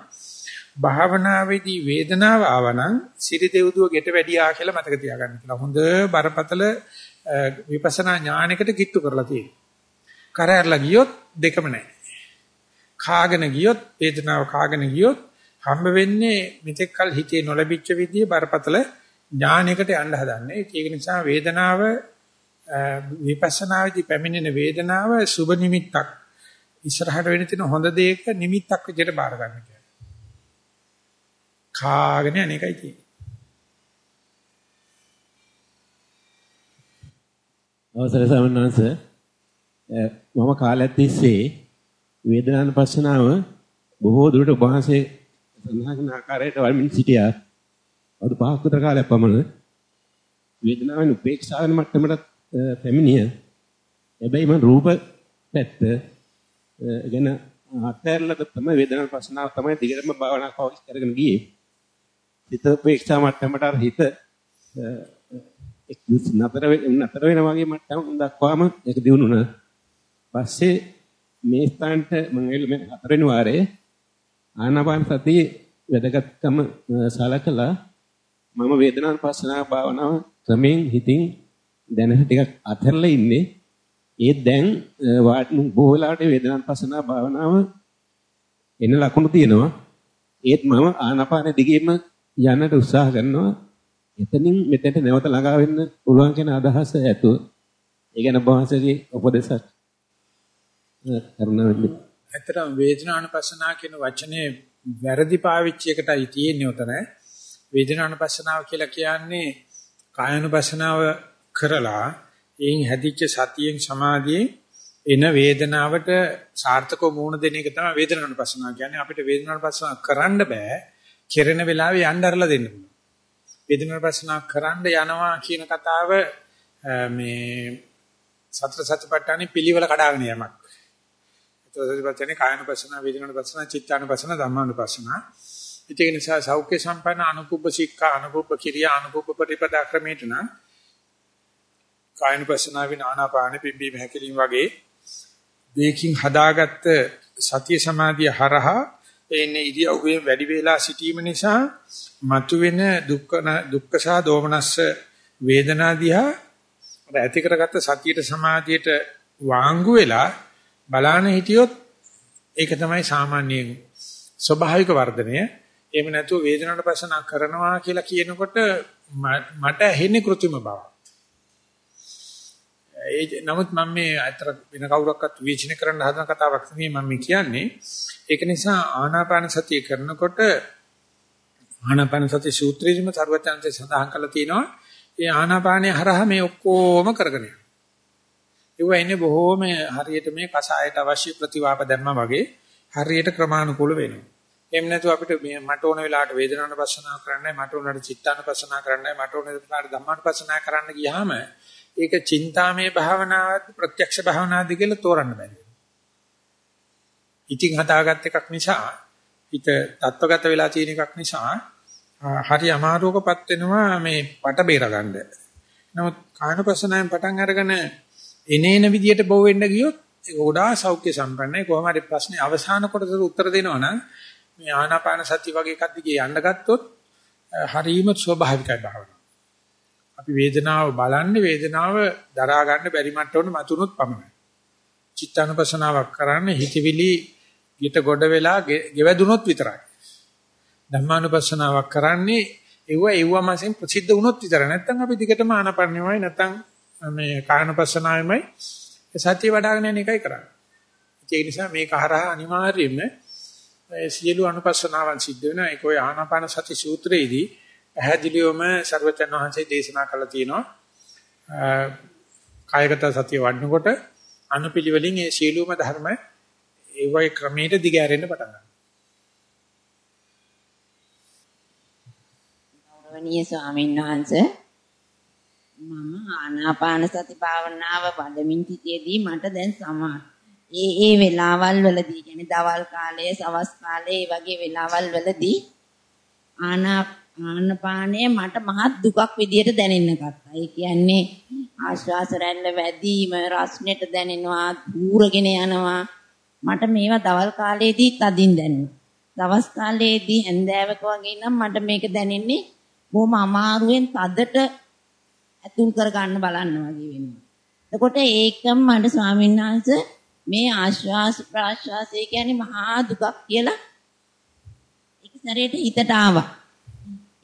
Speaker 1: භාවනාවේදී වේදනාව ආවනම් සිරි දෙව්දුව ගෙට වැඩියා කියලා මතක තියාගන්න කියලා. හොඳ බරපතල විපස්සනා ඥානයකට කිට්ටු කරලා තියෙනවා. කරහැරලා ගියොත් දෙකම නැහැ. කාගෙන ගියොත් වේදනාව කාගෙන ගියොත් හම්බ වෙන්නේ මෙතෙක් කල හිතේ නොලැබිච්ච විදිය බරපතල ඥානයකට යන්න හදන්නේ. ඒක නිසා වේදනාව විපස්සනාවේදී පැමිණෙන වේදනාව සුබ නිමිත්තක්. ඉස්සරහට වෙන තියෙන හොඳ දෙයක නිමිත්තක් විදිහට බාර ගන්න කියන්නේ. කාගෙන අනේකයි තියෙන්නේ.
Speaker 3: අවසරයි සමන්වංශ මම කාලයක් තිස්සේ වේදනානුපස්සනාව බොහෝ දුරට ඔබ වහන්සේ සඳහන් කරන ආකාරයට වල්මින් සිටියා. අවුරුදු පහක් විතර කාලයක් පමණ වේදනාවෙන් උපේක්ෂාවෙන් මට්ටමට පැමිණිය. හැබැයි මම රූප පැත්ත ගැන අත්හැරලා තමයි වේදනානුපස්සනාව තමයි දිගටම භාවනා කරගෙන ගියේ. හිත උපේක්ෂා මට්ටමට අර හිත නතර නතර වෙන වගේ මට්ටම් දක්වාම ඒක දිනුනා. පස්සේ මේ ස්ථානට මම එල්ලෙ හතරවෙනි වාරේ ආනාපාන සතිය වැදගත්කම සලකලා මම වේදනානුපස්සනා භාවනාව ක්‍රමෙන් හිතින් දැන ටිකක් අතහැරලා ඉන්නේ. ඒ දැන් බොහෝ වෙලාවට වේදනානුපස්සනා භාවනාව එන ලකුණු තියෙනවා. ඒත් මම ආනාපාන දිගේම යන්නට උත්සාහ කරනවා. එතනින් මෙතෙන්ට නැවත ළඟා වෙන්න පුළුවන් කියන අදහස ඇතුව. ඒ ගැන බෝසගේ උපදේශක් කරුණාවෙන්
Speaker 1: ඇත්තටම වේදනානුපස්සනා කියන වචනේ වැරදි පාවිච්චි එකටයි තියෙන්නේ උතන. වේදනානුපස්සනාව කියලා කියන්නේ කායනුපස්සනාව කරලා එයින් හැදිච්ච සතියෙන් සමාධියෙන් එන වේදනාවට සාර්ථකව මුහුණ දෙන එක තමයි වේදනානුපස්සනාව කියන්නේ. අපිට වේදනානුපස්සනාව කරන්න බෑ. කෙරෙන වෙලාවේ යන්න අරලා දෙන්න පුළුවන්. වේදනානුපස්සනාව කරන්න යනවා කියන කතාව මේ සතර සතිපට්ඨානේ පිළිවෙල කඩාගෙන යamak. සතිපට්ඨානේ කායනුපස්සන, වේදනානුපස්සන, චිත්තානුපස්සන, ධම්මානුපස්සන. ඒක නිසා සෞඛ්‍ය සම්පන්න අනුපුබ්බ ශික්ඛා, අනුපුබ්බ කිරියා, අනුපුබ්බ ප්‍රතිපදා ක්‍රමයට නම් කායනුපස්සනාවේ ආනාපාන පිම්බීම හැකිලින් වගේ දෙකින් හදාගත්ත සතිය සමාධිය හරහා එන්නේ ඉරියව්වේ වැඩි වේලා සිටීම නිසා මතුවෙන දුක්ඛ දුක්ඛ සහ දෝමනස්ස වේදනා දිහා ඇති කරගත්ත සතියට සමාධියට වාංගු වෙලා බලාන හිටියොත් ඒක තමයි සාමාන්‍යයෙන් ස්වභාවික වර්ධනය. එහෙම නැතුව වේදනාවට පස්සනා කරනවා කියලා කියනකොට මට ඇහෙන්නේ કૃත්‍රිම බව. ඒ නමුත් මම මේ අතර වෙන කවුරක්වත් විචින කරන්න හදන කතාවක් නෙමෙයි මම කියන්නේ. ඒක නිසා ආනාපාන සතිය කරනකොට ආනාපාන සති සූත්‍රයේම සර්වඥාන්සේ සඳහන් කරලා තියෙනවා. ඒ ආනාපානයේ හරහා මේ ඔක්කොම කරගෙන යනවා. ඒව ඉන්නේ බොහෝම හරියට මේ කසායට අවශ්‍ය ප්‍රතිවාප දැම්මා වගේ හරියට ක්‍රමානුකූල වෙනවා. එහෙම නැතු අපිට මේ මට ඕන වෙලාවට වේදනානුපස්සනා කරන්නයි මට ඕනට චිත්තානුපස්සනා කරන්නයි මට ඕන වෙලාවට ධම්මානුපස්සනා කරන්න ගියාම ඒක චින්තාමේ භාවනාවත් ප්‍රත්‍යක්ෂ භාවනාවද කියලා තෝරන්න බැහැ. ඉතිං හදාගත් එකක් නිසා හිත තත්වගත වෙලා තියෙන එකක් නිසා හරි අමාරුවකපත් වෙනවා මේ පට බේරගන්න. නමුත් කායනුපස්සනාවෙන් පටන් අරගෙන එනේන විදියට බෝ වෙන්න ගියොත් ඒක ගොඩාක් සෞඛ්‍ය සම්පන්නයි කොහොම හරි ප්‍රශ්නේ අවසාන කොටසට උත්තර දෙනවා නම් මේ ආනාපාන සති වගේ එකක් දිගේ යන්න ගත්තොත් හරීම ස්වභාවිකයි භාවනාව. අපි වේදනාව බලන්නේ වේදනාව දරා ගන්න බැරි මට්ටමට මතුනොත් පමණයි. චිත්තානුපසනාවක් කරන්නේ හිතවිලි ගිට ගොඩ වෙලා ගෙවැදුනොත් විතරයි. ධම්මානුපස්සනාවක් කරන්නේ එව්ව එව්ව මාසෙන් ප්‍රසිද්ධ වුණොත් විතරයි. නැත්නම් අපි දිගටම ආනපන්නේමයි නැත්නම් මේ කායනුපස්සනාවෙමයි සත්‍ය වඩ아가න යන එකයි කරන්නේ. ඒ නිසා මේක හරහා අනිවාර්යයෙන්ම සියලු අනුපස්සනාවන් සිද්ධ වෙනවා. ඒක ඔය ආනාපාන සති සූත්‍රයේදී පැහැදිලිවම ਸਰවචන් වහන්සේ දේශනා කළා තියෙනවා. කායගත සතිය වඩනකොට අනුපිළිවෙලින් ඒ සීලුම ධර්ම ඒ වගේ ක්‍රමයට දිගහැරෙන්න පටන් ගන්නවා.
Speaker 4: ගෞරවනීය ස්වාමීන් වහන්සේ මම ආනාපාන සති භාවනාව වඩමින් සිටියේදී මට දැන් සමා ඒ ඒ වෙලාවල් වලදී කියන්නේ දවල් කාලයේ සවස් කාලයේ වගේ වෙලාවල් වලදී ආනාපානය මට මහත් දුකක් විදියට දැනෙන්න ගත්තා. ඒ කියන්නේ ආශ්වාස රැල්ල වැඩිම රස්නෙට දැනෙනවා, දූරගෙන යනවා. මට මේවා දවල් කාලයේදී තදින් දැනෙනවා. දවස් කාලයේදී හැන්දෑවක වගේ නම් මට මේක දැනෙන්නේ බොහොම අමාරුවෙන් තදට ඇතුල් කර ගන්න බලන්න වගේ වෙනවා. එතකොට ඒකම මට ස්වාමීන් වහන්සේ මේ ආශ්වාස ප්‍රාශ්වාසය කියන්නේ මහා දුකක් කියලා ඒක සැරේට හිතට ආවා.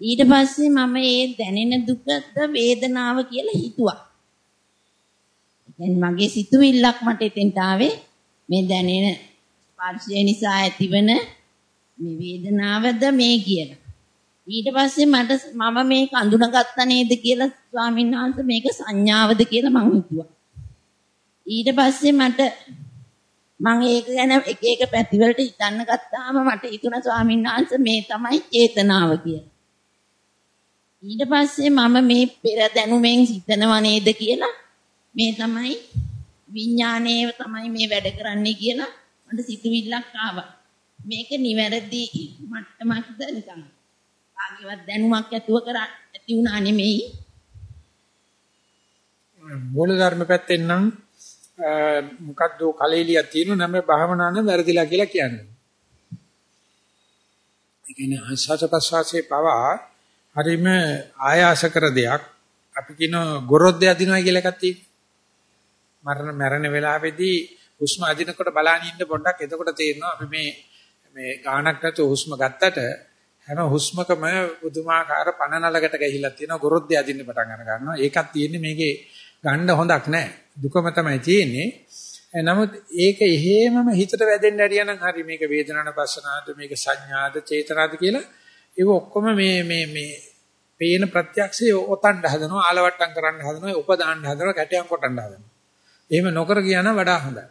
Speaker 4: ඊට පස්සේ මම ඒ දැනෙන දුකද වේදනාව කියලා හිතුවා. දැන් මගේ සිතුවිල්ලක් මට එතෙන්ට ආවේ මේ දැනෙන ස්පර්ශය නිසා ඇතිවන මේ වේදනාවද මේ කියලා. ඊට පස්සේ මට මම මේක අඳුනගත්තා නේද කියලා ස්වාමීන් වහන්සේ මේක සංඥාවද කියලා මං හිතුවා. ඊට පස්සේ මට මම ඒක ගැන එක එක පැතිවලට හිතන්න ගත්තාම මට හිතුණා ස්වාමීන් වහන්සේ මේ තමයි චේතනාව කියලා. ඊට පස්සේ මම මේ පෙර දැනුමෙන් හිතනව නේද කියලා මේ තමයි විඥානයේ තමයි මේ වැඩ කරන්නේ කියලා මට සිතුවිල්ලක් ආවා. මේක නිවැරදි මට්ටමක්ද නිකන්. ආගිවත් දැනුමක් ඇතුව කර ඇති වුණා නෙමෙයි.
Speaker 1: මූල ධර්ම පැත්තෙන් නම් මොකද්ද කලෙලියක් තියෙන නම භාවනාන වැරදිලා කියලා කියන්නේ. ඒ කියන්නේ ආස්වාද ප්‍රසවාසයේ පවා හරිම ආයාස කර දෙයක්. අපි කියන ගොරොද්ද අදිනවා කියලා එකක් තියෙනවා. මරණ මරණ වෙලාවේදී හුස්ම අදිනකොට බලන් ඉන්න පොඩ්ඩක් එතකොට තේරෙනවා අපි මේ මේ ගානක් නැතුව හුස්ම ගත්තට හැම හුස්මකම පුදුමාකාර පණනලකට ගහිලා තියෙනවා ගොරොද්ද අදින්න පටන් අර ගන්නවා. ඒකක් තියෙන්නේ මේකේ ගන්න හොඳක් නැහැ. දුකම තමයි තියෙන්නේ. නමුත් ඒක එහෙමම හිතට වැදෙන්න ඇරියා නම් හරි මේක වේදනාන පස්සනාද මේක සංඥාද චේතනාද කියලා ඒක ඔක්කොම මේ මේ මේ පේන ප්‍රත්‍යක්ෂයේ ඔතන්න හදනවා ආලවට්ටම් කරන්න හදනවා උපදාන්න හදනවා කැටයන් කොටන්න හදනවා. එහෙම නොකර ගියා නම් වඩා හොඳයි.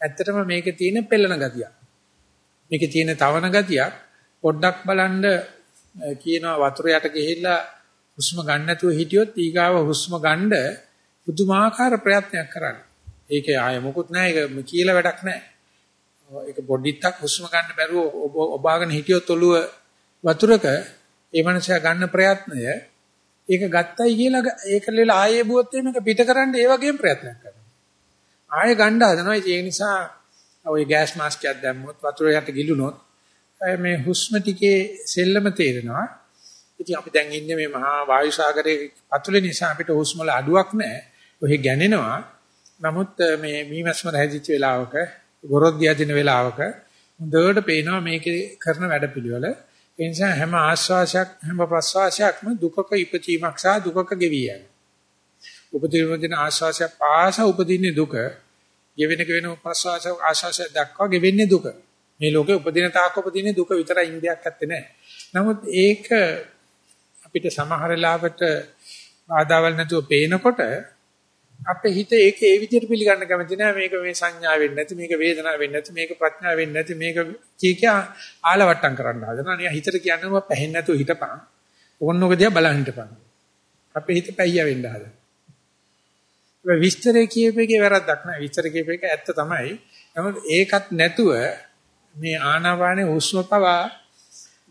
Speaker 1: ඇත්තටම මේකේ තියෙන පෙළෙන ගතිය. මේකේ තියෙන තවන ගතියක් පොඩ්ඩක් බලන්න කියනවා වතුර යට ගිහිල්ලා හුස්ම ගන්න නැතුව හිටියොත් ඊගාව හුස්ම ගන්න පුදුමාකාර ප්‍රයත්නයක් කරන්න. ඒකේ ආය මොකුත් නැහැ. ඒක කියලා වැඩක් නැහැ. ඒක බොඩිත්තක් හුස්ම ගන්න බැරුව ඔබාගෙන හිටියොත් ඔළුව වතුරක ඒ මනුස්සයා ගන්න ප්‍රයත්නය ඒක ගත්තයි කියලා ඒක ලෙල ආයේ බුවොත් මේක පිටකරන්න ඒ වගේම ප්‍රයත්නයක් කරනවා. ආයේ ගන්න හදනවා. ඒ නිසා ඔය ගෑස් මාස්ක් එකක් දැම්මොත් වතුර යට ගිලුනොත් මේ හුස්ම ටිකේ සෙල්ලම තේරෙනවා. ඉතින් අපි දැන් ඉන්නේ මේ මහා වායු සාගරයේ පතුලේ නිසා අපිට හුස්ම වල අඩුවක් නැහැ. ඔහෙ ගැනෙනවා. නමුත් මේ මීමැස්ම රැඳිච්ච වෙලාවක ගොරොද්දිය දින වෙලාවක හොඳට පේනවා මේකේ කරන වැඩපිළිවෙල. ඒ නිසා හැම ආශ්වාසයක් හැම ප්‍රශ්වාසයක්ම දුකක ඉපචීමක් සහ දුකක ගෙවියන. උපදින ආශ්වාසය පාස උපදින්නේ දුක. ගෙවෙන ගෙවෙන ප්‍රශ්වාස ආශ්වාසය දක්වා ගෙවෙන්නේ දුක. මේ ලෝකේ උපදින තාක් උපදින්නේ දුක විතරයි ඉන්දියක් ඇත්තේ නැහැ. නමුත් ඒක අපිට සමහර ලාවට බාධාවල් නැතුව පේනකොට අපේ හිත ඒක ඒ විදිහට පිළිගන්න කැමති නෑ. මේක මේ සංඥා වෙන්නේ නැති මේක වේදනාව වෙන්නේ නැති මේක ප්‍රඥා වෙන්නේ නැති මේක කීකිය ආලවට්ටම් කරන්න හදනවා. නේ හිතට කියන්නේ මම පැහෙන්නේ නැතුව හිටපන්. ඕන්නෝක දිහා බලන් හිටපන්. අපේ හිත පැయ్యා වෙන්න හදන ඒ විස්තරේ කියපේකේ වැරද්දක් නෑ. විස්තර කියපේක ඇත්ත තමයි. නමුත් ඒකත් නැතුව මේ ආනාපානේ හුස්ම පවා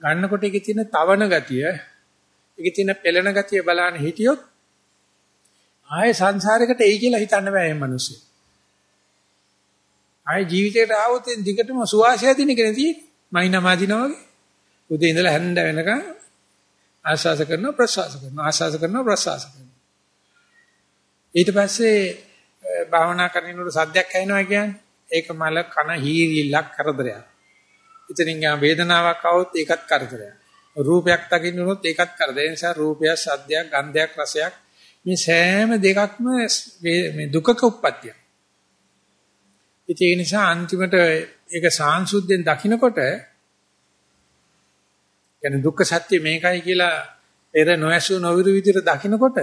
Speaker 1: ගන්නකොට ඒකේ තියෙන තවන ගතිය ඒකේ තියෙන පෙළෙන ගතිය බලන්න හිටියොත් ආයේ සංසාරයකට එයි කියලා හිතන්න බෑ මේ මිනිස්සු. ආයේ ජීවිතේට ආවොත් දිගටම සුවාසය දින කෙනෙක් තියෙන්නේ. මයින්මා දිනා වගේ. උදේ ඉඳලා හැන්ද වෙනකන් ආශාස කරනවා ප්‍රසවාස කරනවා ආශාස කරනවා ප්‍රසවාස කරනවා. ඊට පස්සේ භාවනා කරනකොට සද්දයක් ඇහෙනවා කියන්නේ ඒක මල කන හීරිල්ලක් කරදරයක්. ඉතින් යා වේදනාවක් આવොත් ඒකත් කරදරයක්. රූපයක් දකින්න උනොත් ඒකත් කරදරයක්. ඒ නිසා රූපය, සද්දයක්, ගන්ධයක්, රසයක් මේ සෑම දෙකක්ම මේ දුකක උප්පත්තිය. ඒ නිසා අන්තිමට ඒක සාංශුද්ධෙන් දකින්නකොට කියන්නේ දුක්ඛ සත්‍ය මේකයි කියලා පෙර නොඇසු නොවිරු විදිහට දකින්නකොට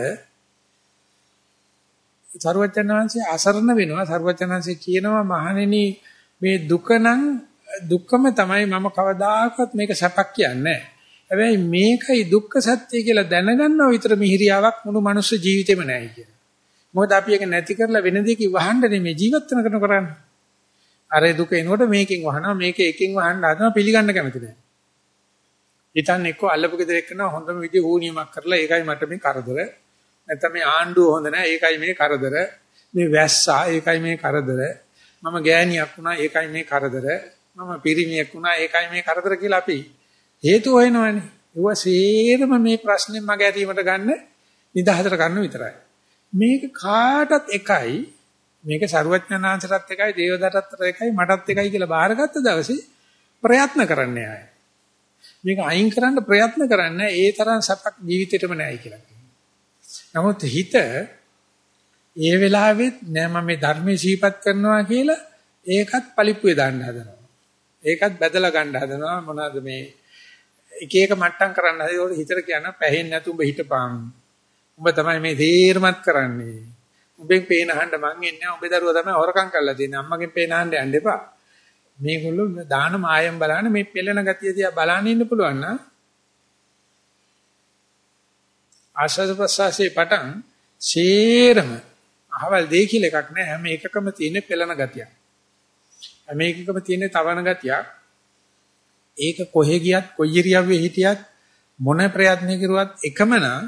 Speaker 1: සර්වඥාන්සේ අසරණ වෙනවා සර්වඥාන්සේ කියනවා මහණෙනි මේ දුක නම් දුක්කම තමයි මම කවදාකවත් මේක සැපක් කියන්නේ නැහැ හැබැයි මේකයි දුක්ඛ සත්‍ය කියලා දැනගන්නව විතර මිහිරියාවක් මුළු මනුස්ස ජීවිතේම නැහැ කියලා. මොකද අපි ඒක නැති කරලා වෙන දෙයකින් වහන්න නෙමෙයි ජීවත් වෙන කරන කරන්නේ. අර දුක එනකොට මේකෙන් වහනවා මේක එකෙන් වහන්න හදනවා පිළිගන්න කැමති නැහැ. හිතන්නේ එක්ක අල්ලපු ගෙදර එක්කන හොඳම විදිහ හුනියමක් කරලා ඒකයි මට මේ කරදර. නැත්නම් මේ ආණ්ඩුව හොඳ නැහැ ඒකයි මේ කරදර. මේ වැස්සා ඒකයි මේ කරදර. මම ගෑණියක් වුණා ඒකයි මේ කරදර. මම පිරිමියෙක් වුණා ඒකයි මේ කරදර කියලා අපි හේතු හොයනවනේ. ඒවා සේරම මේ ප්‍රශ්නේ මග ඇරීමට ගන්න නිදහසට ගන්න විතරයි. මේක කාටත් එකයි මේක ਸਰුවඥාන්සරත් එකයි දේවදත්තත් එකයි මටත් එකයි කියලා බාරගත්ත දවසේ ප්‍රයත්න කරන්නේ ආය. මේක අයින් කරන්න ප්‍රයත්න කරන්න ඒ තරම් සපක් ජීවිතේටම නැහැ කියලා නමුත් හිත ඒ වෙලාවෙත් නෑ මම මේ ධර්මයේ සීපත් කරනවා කියලා ඒකත් පලිප්පුවේ දාන්න හදනවා. ඒකත් බැදලා ගන්න හදනවා මොනවාද මේ එක එක මට්ටම් කරන්න හදලා හිතට කියන පැහෙන්නේ නැතු උඹ හිටපන්. උඹ තමයි මේ තීරමත් කරන්නේ. උඹෙන් පේන අහන්න මං එන්නේ උඹේ දරුවා තමයි හොරකම් කරලා තියෙන්නේ. අම්මගෙන් පේන අහන්න යන්න එපා. මේගොල්ලෝ දාන මායම් බලන්න මේ පෙළෙන ගතිය දිහා බලන්න ඉන්න පුළුවන් නම් ආශාස ප්‍රසාසයේ පටන් සේරම අහවල් දෙය කියලා එකක් නෑ හැම එකකම තියෙන පෙළෙන ගතියක්. හැම එකකම තියෙන තවන ගතියක්. ඒක කොහෙ ගියත් කොයි ඉරියව්වේ හිටියත් මොන ප්‍රයත්න කරුවත් එකම නම්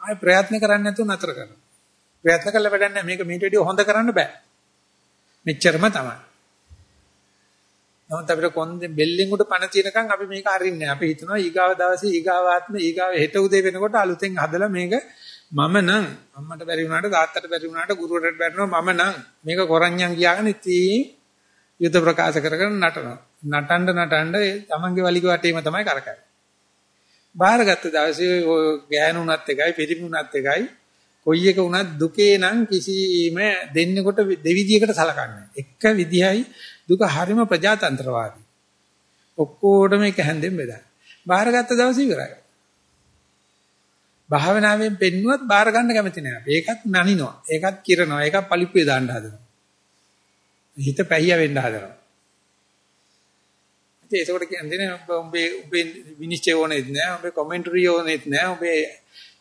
Speaker 1: ආය ප්‍රයත්න කරන්නේ නැතුව නතර කරනවා. ප්‍රයත්න කළ වැඩක් නැහැ මේක මීට වඩා හොඳ කරන්න බෑ. මෙච්චරම තමයි. නමුත් අපිට කොන්දේ බෙල්ලෙන් උඩ පණ තියනකම් අපි මේක අරින්නේ නැහැ. අපි හිතනවා ඊගාව දවසේ ඊගාව ආත්මේ ඊගාව හෙට උදේ වෙනකොට අලුතෙන් හදලා මේක මම නම් අම්මට බැරි වුණාට තාත්තට බැරි වුණාට ගුරුවරට බැරිනවා මම නම් මේක කොරඤ්ඤම් කියාගෙන ඉතින් යුද ප්‍රකාශ කරගෙන නටනවා. නටන්න නටන්න තමන්ගේ වලිග වටේම තමයි කරකැවෙන්නේ. බාහිරගත්ත දවසේ ඔය ගෑනුණත් එකයි පිරිමුණත් එකයි කොයි එක වුණත් දුකේ නම් කිසිම දෙන්නෙකුට දෙවිදියකට සලකන්නේ එක විදිහයි දුක හරිම ප්‍රජාතන්ත්‍රවාදී. ඔක්කොටම එක හැන්දෙන් බෙදා. බාහිරගත්ත දවසේ ඉවරයි. භාවනාවෙන් පෙන්නුවත් බාර ගන්න කැමති නෑ. ඒකත් නනිනවා. ඒකත් කිරනවා. ඒකත් පලිප්පේ දාන්න හදනවා. හිත පැහිය වෙන්න හදනවා. ඉතින් ඒකට කියන්නේ උඹේ උඹේ විනිශ්චය ඕනෙත් නෑ. උඹේ කමෙන්ටරි ඕනෙත් නෑ. උඹේ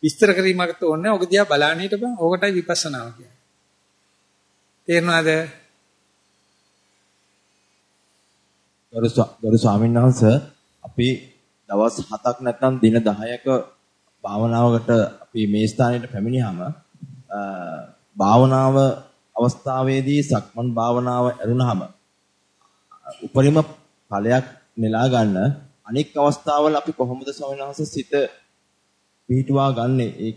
Speaker 1: විස්තර කිරීමකට ඕනේ. ඔක දිහා බලන්න හිටපන්. ඕකටයි විපස්සනාව කියන්නේ. තේරුණාද?
Speaker 2: ගරු ස්වාමීන් වහන්සේ අපි දවස් 7ක් නැත්නම් දින 10ක භාවනාවකට අපි මේ ස්ථානෙට පැමිණියාම භාවනාව අවස්ථාවේදී සක්මන් භාවනාව ඇරුණාම උපරිම ඵලයක් නෙලා ගන්න අනෙක් අවස්ථාවල අපි කොහොමද ස්වාමීන් වහන්සේ සිත පිහිටුවා ගන්නෙ ඒ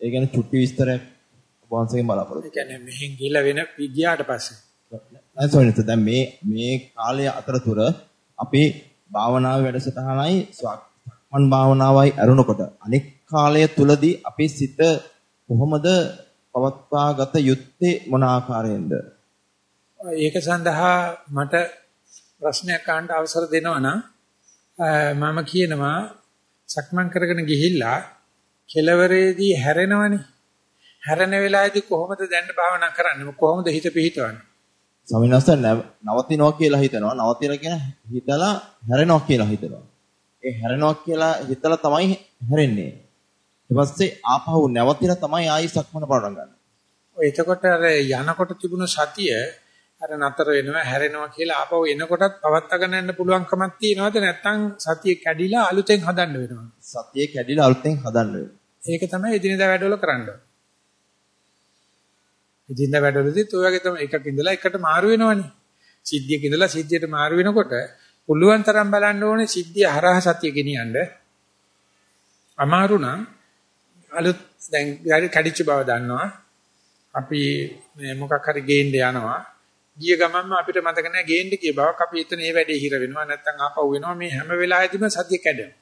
Speaker 2: ඒ ගැන චුට්ටි විස්තරයක් වහන්සේගෙන් බලාපොරොත්තු.
Speaker 1: ඒ කියන්නේ මෙහෙන් ගිහලා වෙන ගියාට පස්සේ.
Speaker 2: නෑ සෝනිත දැන් මේ මේ කාලය අතරතුර අපි භාවනාවේ වැඩසටහනයි සක්මන් භාවනාවයි අරුණකොට අනෙක් කාලය තුලදී අපේ සිත කොහොමද පවත්වාගත යුත්තේ මොන ආකාරයෙන්ද?
Speaker 1: ඒක සඳහා මට ප්‍රශ්නයක් අහන්න අවසර දෙනවා නම් මම කියනවා සක්මන් කරගෙන ගිහිල්ලා කෙලවරේදී හැරෙනවනේ. හැරෙන වෙලාවේදී කොහොමද දැන් භාවනා කරන්නේ? කොහොමද හිත පිහිටවන්නේ?
Speaker 2: ස්වාමීන් වහන්සේ නවතිනවා කියලා හිතනවා. නවතිලා කියන හිතලා හැරෙනවා කියලා හිතනවා. ඒ හැරෙනවා කියලා හිතලා තමයි හැරෙන්නේ. ඊට පස්සේ ආපහු නැවතිලා තමයි ආයි සක්මන පටන් ගන්න.
Speaker 1: ඔය එතකොට අර යනකොට තිබුණ සතිය අර නතර වෙනවා හැරෙනවා කියලා ආපහු එනකොටත් පවත්වාගෙන යන්න පුළුවන්කමක් තියෙනවද නැත්නම් සතිය කැඩිලා අලුතෙන් හදන්න වෙනවද?
Speaker 2: සතිය කැඩිලා අලුතෙන් හදන්න වෙනවා.
Speaker 1: ඒක තමයි එදිනෙදා වැඩවල කරන්න. එදිනෙදා වැඩවලදීත් ඔය වගේ තමයි එකක ඉඳලා එකට මාරු වෙනවනේ. සිද්ධියක ඉඳලා සිද්ධියට මාරු වෙනකොට පුළුවන් තරම් බලන්න ඕනේ සිද්ධිය හරහා සතිය ගෙනියන්න. අමාරු නම් අලුත් දැන් කැඩිච්ච බව දන්නවා. අපි මොකක් හරි ගේන්න යනවා. ගිය ගමන්ම අපිට මතක නැහැ ගේන්න කිය බවක් අපි එතන ඒ වැඩේ හිර වෙනවා නැත්නම් ආපහු වෙනවා මේ හැම වෙලාවෙදිම සතිය කැඩෙනවා.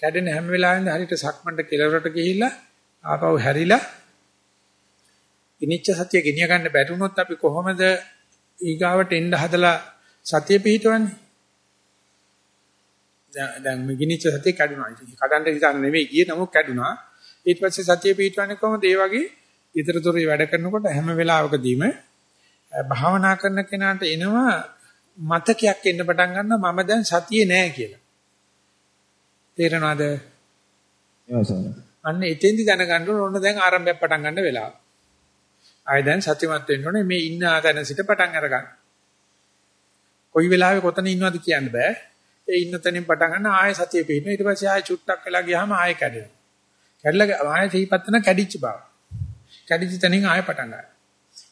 Speaker 1: කැඩෙන හැම වෙලාවෙම හරියට සක්මන්ට කෙලවරට ගිහිල්ලා ආපහු හැරිලා ඉනිච්ච සතිය ගෙනිය ගන්න බැරි වුණොත් අපි කොහොමද ඊගාවට එන්න හදලා සතිය පිහිටවන්නේ? දැන් දැන් මේ ගිනිච්ච සතිය කැඩුනා. කඩන්න හිතන්න නෙමෙයි ගියේ නමුත් කැඩුනා. ඊට පස්සේ සතිය පිහිටවන්නේ කොහොමද? ඒ වගේ ඊතරතොරේ වැඩ කරනකොට හැම වෙලාවකදීම භාවනා කරන කෙනාට එනවා මතකයක් එන්න පටන් ගන්නවා මම දැන් සතියේ නෑ කියලා. තේරෙනවද? අන්න එතෙන්දි දැනගන්න ඕන දැන් ආරම්භයක් පටන් ගන්න වෙලාව. ආය දැන් සතියමත් වෙන්න ඕනේ මේ ඉන්න ආතන සිට පටන් අරගන්න. කොයි වෙලාවෙ කොතන ඉන්නවද කියන්න බෑ. ඒ ඉන්න තැනින් පටන් ගන්න ආය සතිය පිටින ඊට පස්සේ ආය චුට්ටක් වෙලා ගියාම ආය කැඩෙනවා. කැඩලා ආය තීපත් වෙන කැඩිච්ච බව. කැඩිච්ච තැනින් ආය පටන් ගන්නවා.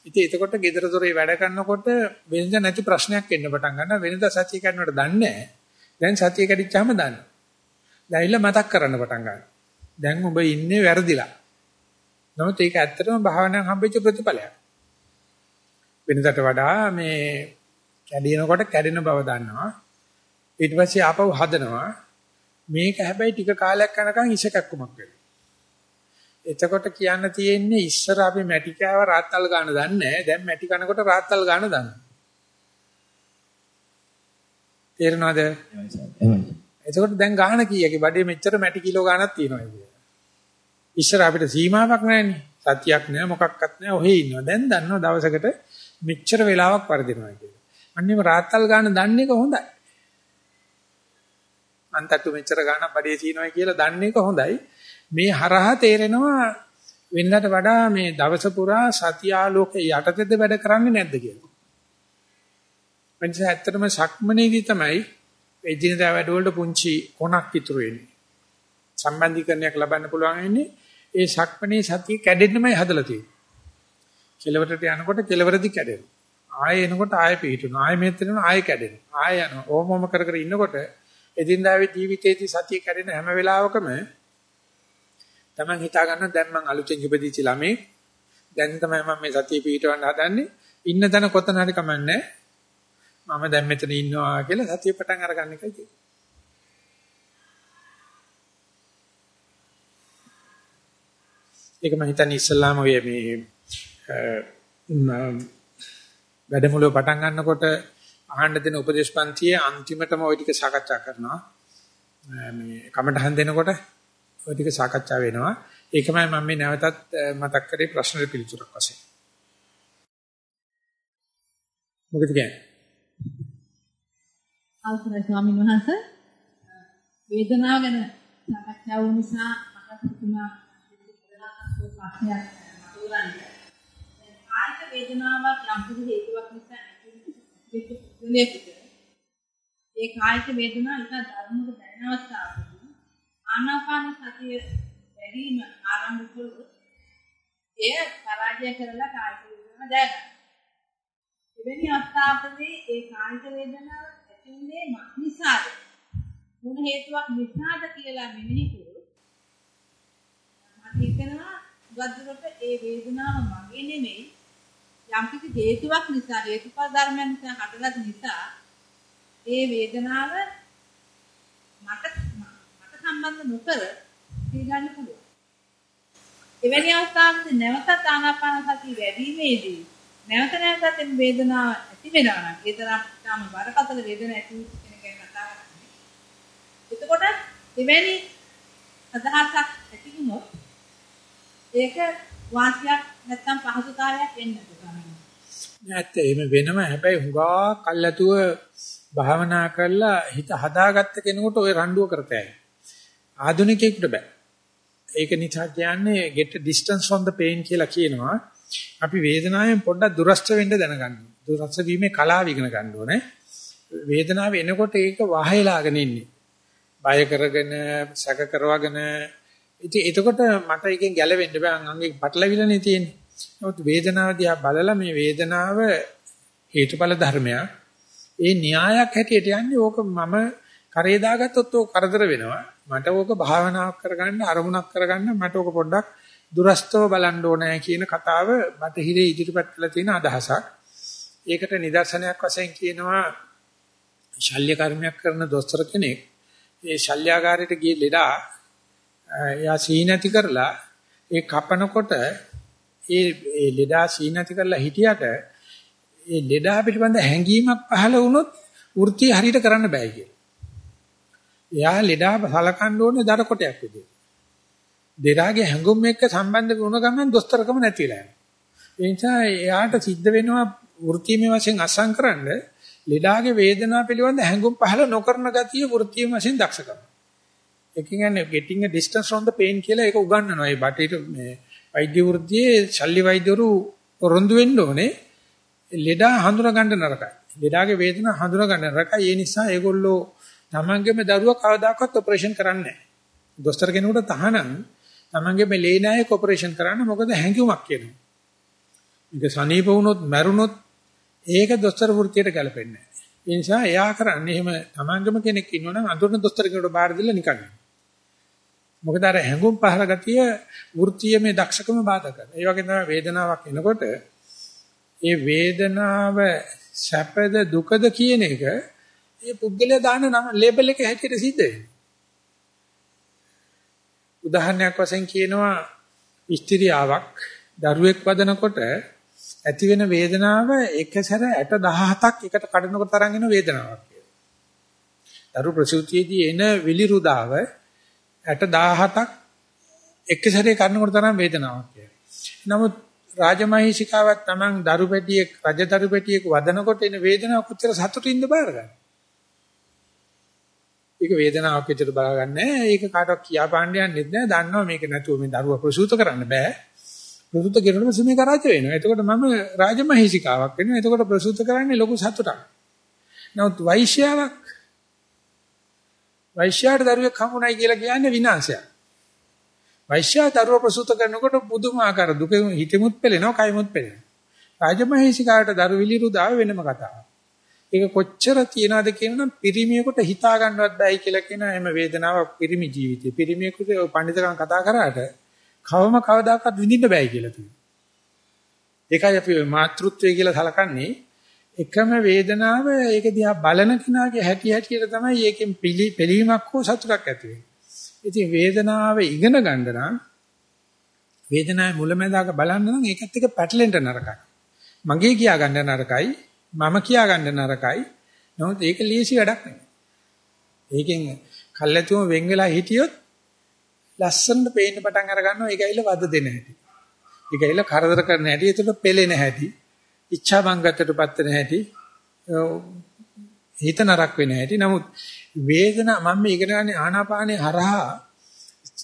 Speaker 1: ඉතින් එතකොට gedara dore වැඩ කරනකොට වෙනද නැති ප්‍රශ්නයක් එන්න පටන් ගන්නවා. වෙනද සතිය කැඩනකොට දන්නේ නැහැ. දැන් සතිය කැඩිච්චාම දන්නවා. දැන්illa මතක් කරන්න පටන් ගන්නවා. දැන් ඔබ ඉන්නේ වැරදිලා. නමුත් ඒක ඇත්තටම භාවනාවෙන් හම්බෙච්ච ප්‍රතිඵලයක්. වෙනදට වඩා මේ කැඩෙනකොට කැඩෙන බව දන්නවා. ඊට පස්සේ ආපහු හදනවා. මේක හැබැයි ටික කාලයක් යනකම් ඉසකක්කමක් වෙනවා. එතකොට කියන්න තියෙන්නේ ඉස්සර අපි මැටි කෑව රාත්තල් ගන්න දන්නේ නැහැ. දැන් මැටි කනකොට රාත්තල් ගන්න දන්නවා. තේරෙනවද?
Speaker 2: එහෙමයි.
Speaker 1: එතකොට දැන් ගාන කීයකේ බඩේ මෙච්චර මැටි කිලෝ ගාණක් තියෙනවා කියලා. ඉස්සර අපිට සීමාවක් නැහැනේ. සතියක් නැහැ මොකක්වත් නැහැ. ඔහේ ඉන්නවා. දැන් දන්නවා දවසකට මෙච්චර වෙලාවක් වර්ධිනවා කියලා. අන්නේම රාත්තල් ගාන දන්නේ එක හොඳයි. අන්තට්ටු මෙච්චර ගාණක් බඩේ තියෙනවා කියලා දන්නේ එක හොඳයි. මේ හරහා තේරෙනවා වෙනදාට වඩා මේ දවස පුරා සතිය ආලෝකයේ යටතේද වැඩ කරන්නේ නැද්ද කියලා. එනිසා ඇත්තටම සක්මනේදී තමයි එදිනදා වැඩවලට පුංචි කොනක් ඉතුරු වෙන්නේ. සම්බන්ධීකරණයක් ලබන්න පුළුවන් වෙන්නේ ඒ සක්මනේ සතිය කැඩෙන්නමයි හදලා තියෙන්නේ. කෙලවරට යනකොට කෙලවරදි කැඩෙනවා. ආයෙ එනකොට ආයෙ පිහිටුනවා. ආයෙ මෙතන යනවා ආයෙ කැඩෙනවා. ආයෙ යනවා. ඕමම කර කර ඉන්නකොට එදිනදාවේ ජීවිතයේදී සතිය කැඩෙන හැම වෙලාවකම Taman හිතා ගන්න දැන් මං අලුතෙන් ඉපදිච්ච ළමේ දැන් තමයි මම මේ සතිය පිහිටවන්න හදන්නේ. ඉන්න තැන කොතන හරි කමන්නේ මම දැන් මෙතන ඉන්නවා කියලා සතිය පටන් අරගන්න එකයි තියෙන්නේ. ඒක මම හිතන්නේ ඉස්සල්ලාම ඔය මේ වැඩමුළුව පටන් ගන්නකොට අහන්න දෙන උපදේශ පන්තියේ අන්තිමටම ওই ටික සාකච්ඡා කරනවා. මේ කමටහන් දෙනකොට ওই ටික සාකච්ඡා වෙනවා. ඒකමයි මම මේ නැවතත් මතක් කරේ ප්‍රශ්නෙට පිළිතුරක් වශයෙන්. මොකද කියන්නේ?
Speaker 5: අවසරයි ස්වාමීන් වහන්සේ වේදනාව ගැන සාකච්ඡා වූ නිසා මට හිතුණා ප්‍රශ්නයක් මතුවන්නේ. කායික වේදනාවක් යම් කිසි හේතුවක් නිසා ඇතිවෙච්ච පුද්ගලයෙකුට ඒ කායික වේදනාව එක ධර්මයක දැනෙන අවස්ථාවකදී ආනාපාන සතිය වැඩිම ආරම්භ කළොත් එය පරාජය කරලා කායික වේදනාව දැනෙනවා. එවැනි අවස්ථාවකදී ඒ කායික වේදනාව ඇතිවෙන්නේ නිසාද? මොන හේතුවක් නිසාද කියලා මෙනෙහි කළොත් මට හිතෙනවා වද්දකට ඒ වේදනාව මගේ නෙමෙයි යම්කිසි හේතුවක් නිසා හේතුඵල ධර්මයන් නිසා හටගත් නිසා ඒ වේදනාව මට මට සම්බන්ධ නොකර පිළිගන්න පුළුවන්. එවැනි අවස්ථාවකදී නැවතත් ආනාපාන සතිය වැඩිීමේදී නැවත නැවතත් මේ වේදනාව ඇති වෙනවා නම් ඒ තරම් තාම බරපතල වේදනාවක් ඇති කෙනෙක් ගැන කතා කරන්නේ. එතකොට එවැනි අදහසක් ඇති වුණොත් ඒක වාසියක් නැත්තම් පහසුතාවයක් එන්නද තමයි.
Speaker 1: නැත්te එහෙම වෙනම හැබැයි හුඟා කල්ැතුව භාවනා කරලා හිත හදාගත්ත කෙනෙකුට ওই රණ්ඩුව කරතයි. ආධුනිකයෙකුට බෑ. ඒක නිසා කියන්නේ get a distance from the pain කියලා කියනවා. අපි වේදනාවෙන් පොඩ්ඩක් දුරස්ත වෙන්න දැනගන්න. දුරස්ත වීමේ කලාව ඉගෙන ගන්න ඕනේ. වේදනාව එනකොට ඒක වහයලාගෙන ඉන්නේ. බය කරගෙන, සැක කරවගෙන ඉතින් එතකොට මට එකෙන් ගැලවෙන්න බෑ අංගේ පටලවිලනේ තියෙන්නේ. නමුත් වේදනාව දිහා බලලා මේ වේදනාව හේතුඵල ධර්මයක්. ඒ න්‍යායක් හැටියට යන්නේ ඕක මම කරේ දාගත්තොත් ඕක කරදර වෙනවා. මට ඕක භාවනාවක් කරගන්න අරමුණක් කරගන්න මට ඕක පොඩ්ඩක් දුරස්තව බලන්න ඕනේ කියන කතාව මට හිරේ ඉදිරිපත් කළ තියෙන අදහසක්. ඒකට නිදර්ශනයක් වශයෙන් කියනවා ශල්‍ය කර්මයක් කරන දොස්තර කෙනෙක් ඒ ශල්‍යාගාරයට ගියේ ලෙඩා එයා සීනති කරලා ඒ කපනකොට ඒ ඒ ලෙඩා සීනති කරලා හිටියට ඒ ලෙඩා පිටිපන්ද හැංගීමක් පහළ වුණොත් වෘත්තිය හරියට කරන්න බෑ කියලා. එයා ලෙඩා සලකන්න ඕනේ දර කොටයක් විදියට. දෙරාගේ හැඟුම් එක්ක සම්බන්ධ වුණ ගමන් දොස්තරකම නැති වෙලා යනවා. ඒ නිසා එයාට සිද්ධ වෙනවා වෘත්තිමය වශයෙන් අසංකරන්න ලෙඩාගේ වේදනාව පිළිබඳ හැඟුම් පහළ නොකරන ගතිය වෘත්තිමය වශයෙන් දක්ෂකම. ඒ කියන්නේ getting a distance from the pain කියලා ඒක උගන්වනවා. ඒ බටේට මේ වෛද්‍ය වෘත්තියේ ශල්‍ය වෛද්‍යවරු පොරොන්දු වෙන්න ඕනේ. ලෙඩා හඳුනා ගන්න නරකයි. ලෙඩාගේ වේදනාව හඳුනා ගන්න නරකයි. ඒ නිසා ඒගොල්ලෝ තමන්ගේම දරුවා කවදාකවත් ඔපරේෂන් කරන්නේ නැහැ. දොස්තර කෙනෙකුට තහනම් තමන්ගේ මේ ලේනායක ඔපරේෂන් කරන්න මොකද හැංගුමක් කියනවා. මේක සනීප වුණොත් මැරුණොත් ඒක දොස්තර වෘත්තියට ගැලපෙන්නේ නැහැ. ඒ නිසා එයා කරන්නේ එහෙම තමන්ගම කෙනෙක් ඉන්නවනම් අඳුරන දොස්තර කෙනෙකුට බාර දීලා නිකන්. මොකද අර හැඟුම් පහර ගතිය වෘත්තීයමේ දක්ෂකම බාධා කරනවා. ඒ වගේ තමයි වේදනාවක් එනකොට ඒ වේදනාව සැපද දුකද කියන එක ඒ පුද්ගලයා දාන නම් ලේබල් එක හැටියට සිද්ධ වෙනවා. උදාහරණයක් වශයෙන් කියනවා ස්ත්‍රියාවක් දරුවෙක් වදනකොට ඇති වෙන වේදනාව එකසර 17ක් එකට කඩනකොට තරම් එන වේදනාවක් කියලා. දරු ප්‍රසූතියේදී එන විලිරුදාව 17ක් එකසරේ කඩනකොට තරම් වේදනාවක් කියලා. නමුත් රාජමහීෂිකාවක් Taman දරු පැටියෙක් රජ දරු පැටියෙක් වදනකොට එන වේදනාව කොච්චර සතුටින්ද බාරගන්නේ. ඒක වේදනාවක් විදිහට බලාගන්නේ ඒක කාටවත් කියා පාන්න යන්නෙත් නෑ දන්නවා මේක නැතුව මේ දරුවා ප්‍රසූත කරන්න බෑ. ප්‍රසූත කරනකොට පස්සේ මේක රාජ වෙනවා. එතකොට මම රාජමහීසිකාවක් වෙනවා. එතකොට ප්‍රසූත කරන්නේ ලොකු සතුටක්. නමුත් වෛශ්‍යාවක් වෛශ්‍යාට දරුවෙක් හම්බුනායි කියලා කියන්නේ විනාශයක්. වෛශ්‍යා දරුවා ප්‍රසූත කරනකොට පුදුමාකාර දුක හිතෙමුත් පෙළෙනවා කයමුත් පෙළෙනවා. රාජමහීසිකාට දරු විලිරු දාව වෙනම කතාවක්. ඒක කොච්චර තියනවද කියනනම් පිරිමියෙකුට හිතා ගන්නවත් බෑයි කියලා කියන එම වේදනාවක් පිරිමි ජීවිතේ. පිරිමියෙකුට පඬිතුකම් කතා කරාට කවම කවදාකවත් විඳින්න බෑයි කියලා තියෙනවා. ඒකයි අපි මාතෘත්වය කියලා සලකන්නේ එකම වේදනාව ඒක දිහා බලන කෙනාගේ හැටි හැටියට තමයි ඒකෙන් පිළීමක් හෝ සතුටක් ඇති වෙන්නේ. ඉතින් වේදනාව ඉගෙන ගන්න නම් වේදනාවේ මුලැමැදාක බලන්න නම් ඒකත් එක්ක පැටලෙන්න නරකයි. මගේ කියා ගන්න නරකයි මම කියා ගන්න නරකයි. නමුත් ඒක ලීසි වැඩක් නෙමෙයි. ඒකෙන් කල්ැතුම වෙන් වෙලා හිටියොත් ලස්සනට පේන්න පටන් අර ගන්නවා ඒක ඇවිල්ලා වද දෙන හැටි. ඒක ඇවිල්ලා කරදර කරන හැටි, ඒකට පෙලෙන හැටි, ඉච්ඡා බංගතටපත් වෙන හැටි, හිත නරක වෙන හැටි. නමුත් වේදනා මම මේ ඉගෙන ගන්න ආනාපානේ හරහා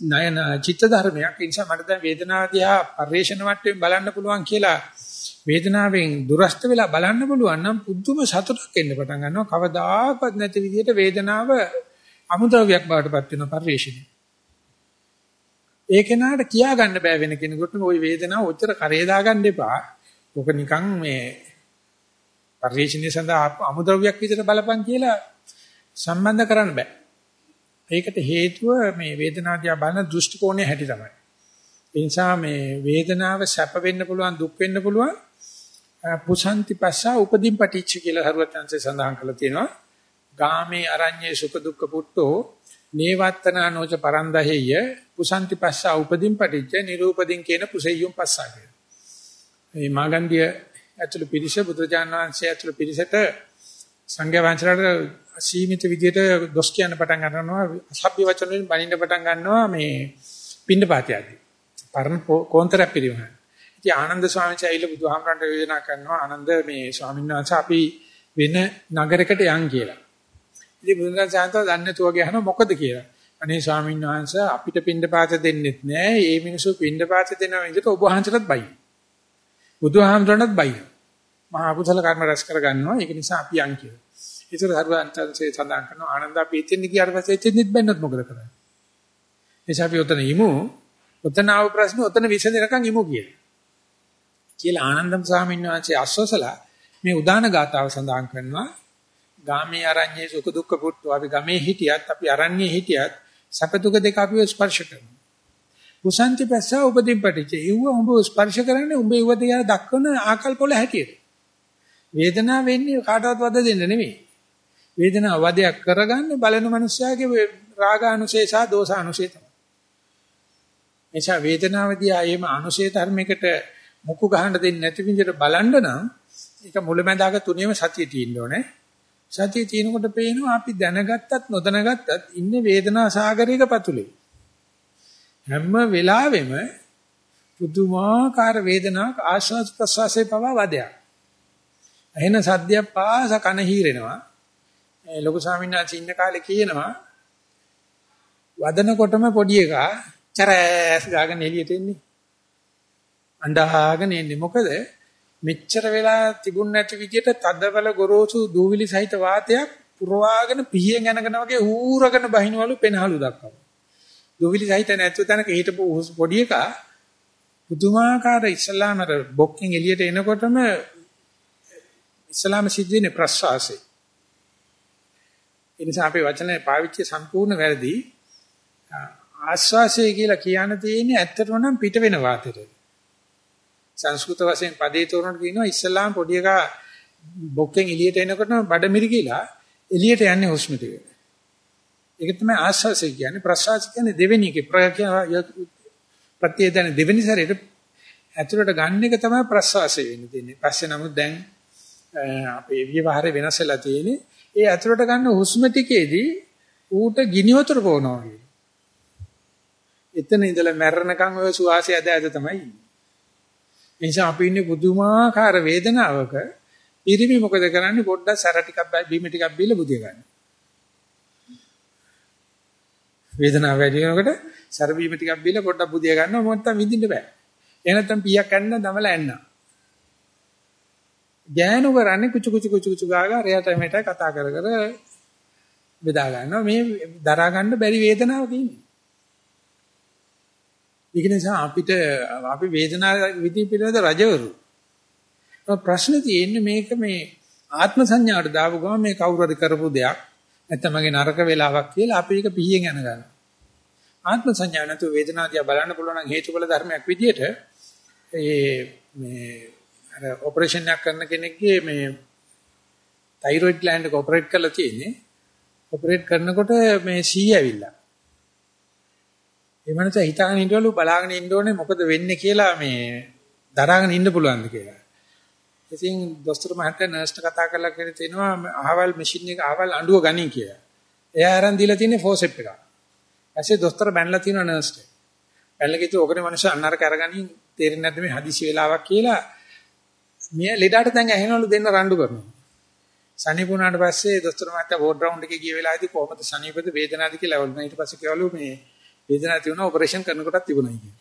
Speaker 1: නයන චිත්ත ධර්මයක්. ඒ නිසා මට දැන් වේදනාව දිහා පරිේශන මට්ටමින් බලන්න පුළුවන් කියලා වේදනාවෙන් දුරස්ත වෙලා බලන්න පුළුවන් නම් පුදුම සතුටක් එන්න පටන් ගන්නවා කවදාකවත් නැති විදිහට වේදනාව අමුද්‍රව්‍යයක් බවට පත් වෙන පරිශ්‍රණය. ඒ කෙනාට කියා ගන්න බෑ වෙන කෙනෙකුට ওই වේදනාව ඔච්චර කරේ දාගන්න එපා. ඔක නිකන් මේ පරිශ්‍රණය සඳහා අමුද්‍රව්‍යයක් විදිහට බලපන් කියලා සම්බන්ධ කරන්න බෑ. ඒකට හේතුව මේ වේදනාව දිහා බලන දෘෂ්ටි කෝණය හැටි තමයි. ඒ නිසා මේ වේදනාව සැප වෙන්න පුළුවන් දුක් වෙන්න පුළුවන් පුසන්ති පස්සා උපදීන් පටිච්ච කියලා හරුවත්ංශය සඳහන් කරලා තියෙනවා. ගාමේ අරඤ්ඤේ සුඛ දුක්ඛ පුට්ටෝ නේවත්තනා නොච පරන්දහෙය පුසන්ති පස්සා උපදීන් පටිච්ච නිරූපදීන් කියන පුසෙය්‍යුම් පස්සා කියලා. මේ මාගන්ධිය ඇතුළු පිරිස බුදුජාන විශ්වසේ ඇතුළු පිරිසට සංඝයා වහන්සේලාට සීමිත විදියට දොස් කියන්න පටන් ගන්නවා අසභ්‍ය වචන වලින් බනින්න පටන් ගන්නවා මේ පින්නපාතයදී. පරණ කෝන්තරයක් පිළිවෙල. ඉතින් ආනන්ද ස්වාමීන් වහන්සේ ඇවිල්ලා බුදුහාමරන්ට යෝජනා කරනවා ආනන්ද මේ ස්වාමීන් වහන්සේ අපි වෙන නගරයකට යන් කියලා. ඉතින් බුදුන් සාන්තව දන්නේ නැතුව ගහනවා මොකද කියලා. අනේ ස්වාමීන් වහන්සේ අපිට පින්ඩපාත දෙන්නෙත් නෑ. මේ මිනිස්සු පින්ඩපාත දෙනවා විදිහට ඔබ වහන්සේටත් බයි. බුදුහාමරන්ටත් බයි. මහා කුසල කර්ම රැස් කර ගන්නවා. ඒක නිසා අපි යන් කියලා. ඒතර හරුවන්තන්සේ සඳහන් කරනවා ආනන්ද අපි එතෙන් ගියාට පස්සේ එතෙන්ෙත් බැන්නොත් මොකද කරන්නේ? එනිසා අපි උතන යමු. උතන ආව ප්‍රශ්න උතන විසඳනකම් යමු කියලා. කියලා ආනන්දම් ස්වාමීන් වහන්සේ අස්වසලා මේ උදාන ගාතාව සඳහන් කරනවා. ගාමේ අරඤ්ඤේ සුඛ දුක්ඛ පුට්ටු. අපි ගමේ හිටියත් අපි අරඤ්ඤේ හිටියත් සැප දුක දෙක අපිව ස්පර්ශ කරනවා. කුසන්ති පස්ස උපදීන් පටිච්ච. ඒව උඹ ස්පර්ශ කරන්නේ උඹ ඒව දිහා දක්වන ආකල්පවල හැටියට. වේදනාව වෙන්නේ කාටවත් වද දෙන්න නෙමෙයි. වේදනාව වදයක් කරගන්නේ බලන මනුස්සයාගේ රාගානුසය සහ දෝසානුසය තමයි. එචා වේදනාවදී ආයේම අනුසය ධර්මයකට මුකු ගහන්න දෙන්නේ නැති විදිහට බලන්න නම් ඒක මුලැමැදාක තුනේම සතිය තියෙන්න ඕනේ. සතිය තියෙනකොට පේනවා අපි දැනගත්තත් නොදැනගත්තත් ඉන්නේ වේදනා සාගරයක පතුලේ. හැම වෙලාවෙම පුදුමාකාර වේදනාවක් ආශ්වාස ප්‍රශ්වාසයේ පවා වදයක්. එහෙන සද්දයක් පාස කන හීරෙනවා. ලොකු ස්වාමීන් වහන්සේ ඉන්න කාලේ කියනවා වදනකොටම පොඩි එකා චරෑස් ගාගෙන එළියට එන්නේ. අඬහාගෙන එන්නේ. මොකද මෙච්චර වෙලා තිබුණ නැති විදියට තදබල ගොරෝසු දූවිලි සහිත වාතයක් පුරවාගෙන පිහියෙන් යනගෙන වගේ ඌරගෙන බහිනවලු පෙනහලු දක්වනවා. දූවිලි සහිත නැතු තැනක හිටපු පොඩි එකා පුදුමාකාර ඉස්ලාමර බොක්කින් එළියට එනකොටම ඉස්ලාම සිද්ධ වෙන්නේ ප්‍රසවාසය. ඒ නිසා අපේ වචනේ පාවිච්චි සම්පූර්ණ වැරදි. ආශ්වාසය කියලා කියන්න තියෙන්නේ ඇත්තටම නම් පිට වෙන වාතයට. සංස්කෘත වශයෙන් පදේ තෝරනට කියනවා ඉස්ලාම් පොඩි එකා බොක්කෙන් එළියට එනකොට බඩ මිරිකිලා එළියට යන්නේ හුස්ම ටික. ඒක තමයි ආස්වාසය කියන්නේ ප්‍රසවාස කියන්නේ දෙවෙනි එකේ ප්‍රත්‍යය දැන දෙවෙනි සැරේට ඇතුළට ගන්න එක තමයි ප්‍රසවාසය වෙන්න තියෙන්නේ. පස්සේ නමුත් දැන් අපේ විවහාරය වෙනස් වෙලා තියෙන්නේ. ඒ ඇතුළට ගන්න හුස්ම ටිකේදී ඌට ගිනි වතුර පොවනවා වගේ. එතන ඉඳලා මැරෙනකන් ඔය සුවාසය ඇද ඇද තමයි ඉන්නේ. ඒ නිසා අපි ඉන්නේ පුදුමාකාර වේදනාවක. ඉරිමි මොකද කරන්නේ පොඩ්ඩක් සැර ටිකක් බීම ටිකක් බීලා බුදිය ගන්න. වේදනාව වැඩි වෙනකොට සැර බීම ටිකක් බීලා පොඩ්ඩක් බුදිය ගන්නවා මොකද විඳින්න බෑ. එහෙ නැත්නම් පීයක් කන්න දමලා එන්න. ගෑනු කරන්නේ කුචු කුචු කුචු කුචු ගාගා රයට මෙට කතා කර කර බෙදා ගන්නවා මේ දරා ගන්න බැරි වේදනාවක් ඉන්නේ. ඒක නිසා අපිට අපි වේදනාව විදි පිළිවෙත රජවරු. ප්‍රශ්නේ තියෙන්නේ මේක මේ ආත්ම සංඥාවට දාපු ගමන් මේ කවුරු හරි කරපු දෙයක් නැත්නම් මගේ නරක වෙලාවක් කියලා අපි ඒක පිහියෙන් යන ගන්නවා. ආත්ම සංඥා නැතුව වේදනාව දිහා බලන්න පුළුවන් නම් හේතුඵල ධර්මයක් විදියට ඒ මේ අර ඔපරේෂන් එකක් කරන කෙනෙක්ගේ මේ තයිරොයිඩ් ග්ලෑන්ඩ් එක ඔපරේට් කරලා තියෙන්නේ. ඔපරේට් කරනකොට මේ සී ඇවිල්ලා ඒ මනස හිතාගෙන ඉන්නවලු බලාගෙන ඉන්න ඕනේ මොකද වෙන්නේ කියලා මේ දරාගෙන ඉන්න පුළුවන්ද කියලා. ඉතින් දොස්තර මහත්තයා නර්ස්ට කතා කරලා කියන තේනවා අහවල් මැෂින් එක අහවල් අඬුව ගනි කියලා. එයා අරන් දීලා තියෙන්නේ ෆෝසෙප් එකක්. ඊපස්සේ දොස්තර බැනලා තියෙනවා නර්ස්ට. බැලලා කිව්තු ඔකනේ මනුස්ස අන්නරක අරගනින් තේරෙන්නේ නැද්ද මේ හදිසි වෙලාවක් කියලා. මිය ලෙඩට දැන් ඇහෙනවලු දෙන්න රණ්ඩු කරනවා. සනීපුණාට පස්සේ දොස්තර මහත්තයා බෝඩ් රවුන්ඩ් එකේ ගිය වෙලාවේදී කොහොමද සනීපද වේදනාවද කියලා වුණා. ඊට පස්සේ කිව්වලු මේ වේදනාවක් තියුණා ඔපරේෂන් කරනකොටත් තිබුණා කියලා.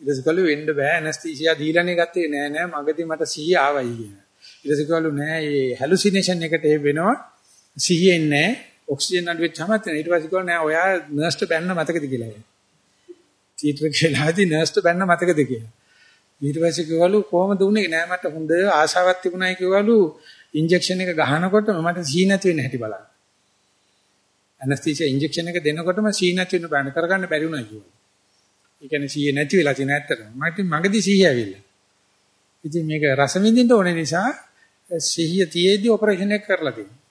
Speaker 1: ඊට පස්සේ කළු වෙන්න බෑ ඇනස්තීසියා දීලානේ ගත්තේ නෑ නෑ මගදී මට සිහිය ආවයි කියලා. ඊට පස්සේ කළු නෑ මේ හැලුසිනේෂන් එකට ඒ වෙනවා සිහියෙන් නෑ ඔක්සිජන් අඩු වෙච්චම ඊට පස්සේ කළු නෑ ඔයා නර්ස්ට බැන්න මතකද කියලා. ටීටර් කියලාදී නර්ස්ට බැන්න මතකද කියලා. ඊට පස්සේ කිව්වලු කොහමද උනේ නෑ මට හොඳ ආශාවක් තිබුණායි කිව්වලු ඉන්ජෙක්ෂන් එක ගහනකොට මට සිහි නැති වෙන්න හැටි බලන්න. ඇනස්තීසියා ඉන්ජෙක්ෂන් එක දෙනකොටම සීය නැති වෙන බෑන කරගන්න බැරි වුණා කිව්වා. ඒ කියන්නේ සීය නැති වෙලා තියෙන ඇත්තටම. මට මගදී සීය ඇවිල්ලා. ඉතින් මේක රස විඳින්න ඕනේ නිසා සීය තියේදී ඔපරේෂන් එක කරලා තියෙනවා.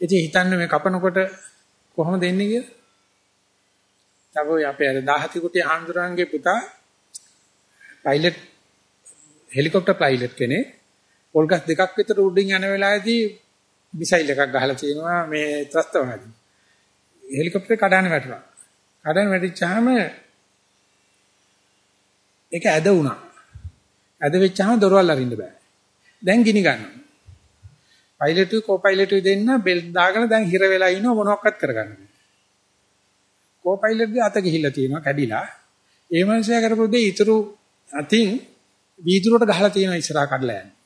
Speaker 1: ඉතින් හිතන්න මේ කපනකොට කොහොමද එන්නේ කියලා? තවෝ අපේ අර 17 කුටි ආන්දරංගේ පුතා පයිලට් හෙලිකොප්ටර් පයිලට් කෙනෙක් පොල්ගස් දෙකක් විතර උඩින් යන වෙලාවේදී මිසයිල් එකක් ගහලා තියෙනවා මේ ත්‍රස්තවාදී. හෙලිකොප්ටරේ කඩාන වැටුණා. කඩාන වැටිච්චාම ඒක ඇද වුණා. ඇද වෙච්චාම දොරවල් අරින්න බෑ. දැන් ගිනි ගන්නවා. පයිලට් කෝ පයිලට් දෙන්න බෙල් දාගෙන දැන් හිර වෙලා ඉනව මොනවක්වත් කරගන්න බෑ. කෝ පයිලට්ගේ අත ගිහිල්ලා තියෙනවා කැඩිලා. ඒ මනුස්සයා කරපු දේ ඊතුරු අතින් වීදුරුවට ගහලා තියෙනවා ඉස්සරහා කඩලා යන්නේ.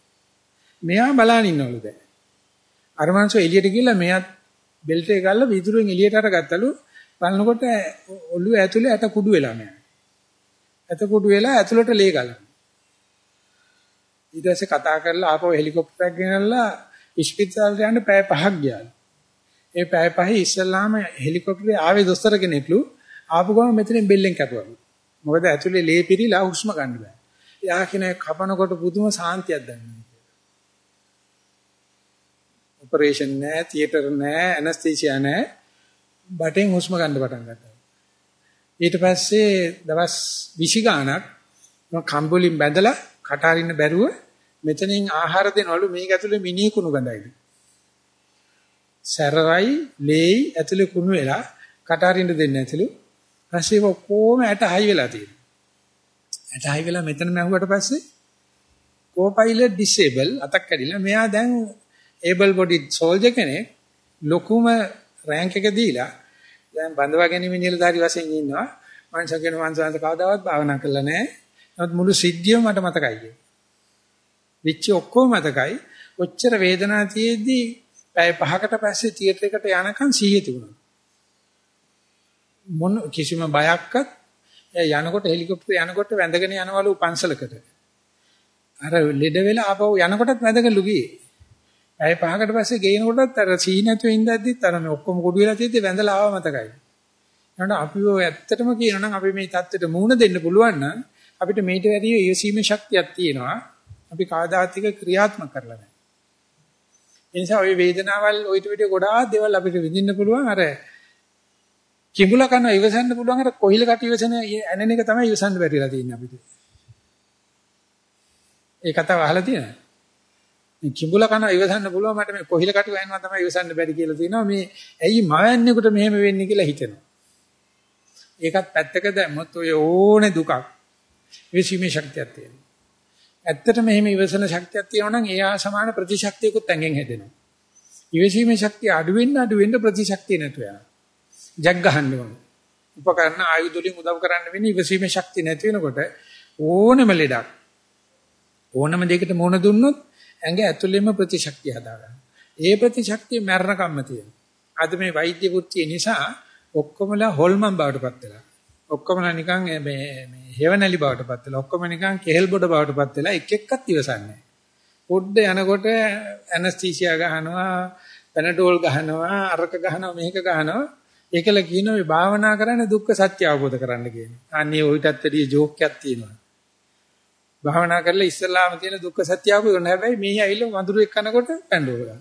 Speaker 1: මෙයා බලන් ඉන්නවලු දැන්. අර මනුස්සයා එළියට ගිහලා මෙයාත් බෙල්ට් එක ගල්ලා වීදුරුවෙන් එළියට අරගත්තලු බලනකොට ඔළුව ඇතුලේ ඇට කුඩු වෙලා නෑ. ඇට කුඩු වෙලා ඇතුලට ලේ ගලන. ඊට පස්සේ කතා කරලා ආපහු හෙලිකොප්ටර් එකක් ගෙනල්ලා ඉස්පිරිතාලට යන්න පැය පහක් ගියා. ඒ පැය පහේ ඉස්සල්ලාම හෙලිකොප්ටරේ ආවේ දොස්තර කෙනෙක්ලු ආපු ගමන් මෙතනින් බෙල්ලෙන් කැපුවා. මොකද ඇතුලේ ලේ පිරීලා හුස්ම ගන්න බෑ. යා කියන කපනකොට පුදුම සාන්තියක් දැනෙනවා. ඔපරේෂන් නැහැ, තියටර් නැහැ, ඇනස්තීසියා නැහැ. බටෙන් හුස්ම ගන්න පටන් ගත්තා. ඊට පස්සේ දවස් 20 ගාණක් මම කම්බුලින් බැඳලා කට අරින්න බැරුව මෙතනින් ආහාර දෙනවලු මේක ඇතුලේ මිනි කුණු ගඳයිලු. සැරවයි, ලේයි ඇතුලේ කුණු වෙලා කට අරින්න දෙන්නේ නැතිලු. ඊපස්සේ කොහොම ඇට හයි වෙලා තියෙනවා. ඇට හයි වෙලා මෙතන මැහුවට පස්සේ කෝපයිලට් ඩිසේබල් අතක් කැඩිලා මෙයා දැන් able bodied soldier කෙනෙක් ලොකුම රෑන්ක් එක දීලා දැන් බඳවා ගැනීම නිලධාරි වශයෙන් ඉන්නවා මං සකින වංශාන්ත කවදාවත් භාවනා කරලා නැහැ නමුත් මුළු සිද්ධියම මට මතකයි කිය. විච්ච ඔක්කොම මතකයි ඔච්චර වේදනාව තියේදී පැය පහකට පස්සේ තියටර් එකට යනකම් සීයේ තිබුණා. මොන කිසිම බයක්වත් යනකොට හෙලිකොප්ටරේ යනකොට වැඳගෙන යනවලු පන්සලකට. අර ලෙඩ වෙලා ආපහු යනකොටත් වැඳගලු ගියේ. ඇයි පහකට පස්සේ ගේනකොටත් අර සී නැතුව ඉඳද්දිත් අර මේ ඔක්කොම කොඩු වෙලා තියෙද්දි වැඳලා ආව මතකයි. එහෙනම් අපිව ඇත්තටම කියනනම් අපි මේ தත්ත්වෙට මුහුණ දෙන්න පුළුවන් නම් අපිට මේට වැඩිය ඊසීමේ ශක්තියක් තියෙනවා. අපි කාදාතික ක්‍රියාත්මක කරලා නැහැ. ඒ නිසා ওই වේදනාවල් ඔයිට විදිය ගොඩාක් දේවල් අපිට විඳින්න පුළුවන් අර කිඹුල කන ඉවසන්න පුළුවන් අර කොහිල කට ඉවසන ඇනෙන එක තමයි ඉවසන්න බැරිලා තියෙන්නේ අපිට. ඒ කතාව අහලා තියෙනවා. මේ කිඹුලා කන ඉවසන්න පුළුවන් මට මේ කොහිල කට වෙනවා තමයි ඉවසන්න බැරි කියලා තියෙනවා මේ ඇයි මවන්නේකට මෙහෙම වෙන්නේ කියලා හිතෙනවා. ඒකත් පැත්තක දැම්මොත් ඔය ඕනේ දුකක් විසීමේ ශක්තියක් තියෙනවා. ඇත්තටම මෙහෙම ඉවසන ශක්තියක් තියෙනවා නම් එයා සමාන ප්‍රතිශක්තියකුත් ඇඟෙන් හැදෙනවා. ඉවසීමේ ශක්තිය අඩු වෙන්න අඩු වෙන්න ප්‍රතිශක්තිය නැතු වෙනවා. ජග් ගහන්න ඕනේ. උපකරණ ආයුධ වලින් උදව් කරන්න වෙන්නේ ඉවසීමේ ශක්තිය නැති වෙනකොට ඕනෙම ලෙඩක් ඕනම දෙයකට මුහුණ දුන්නොත් ඇඟ ඇතුළෙම ප්‍රතිශක්තිය හදාගන්න. ඒ ප්‍රතිශක්තිය මරණ කම්ම තියෙනවා. අද මේ වෛද්‍ය වෘත්තිය නිසා ඔක්කොමලා හොල්මන් බවටපත් වෙලා. ඔක්කොමලා නිකන් මේ මේ හේවණලි බවටපත් වෙලා. ඔක්කොම නිකන් කෙහෙල් බොඩ බවටපත් වෙලා එක එක්කත් ඉවසන්නේ. පොඩ්ඩ යනකොට ඇනස්තීසියා ගහනවා, පැනඩෝල් ගහනවා, අරක ගහනවා, මේක ගහනවා. ඒකල කියනවා මේ භාවනා කරන්නේ දුක්ඛ සත්‍ය අවබෝධ කරන්න කියනවා. අනේ ඔయితත් වැඩිය ජෝක් එකක් තියෙනවා. භාවනා කරලා ඉස්සල්ලාම තියෙන දුක්ඛ සත්‍ය අවබෝධ කරන හැබැයි මේ ඇවිල්ලා වඳුරු එක්ක කනකොට පැන්ඩෝල ගන්න.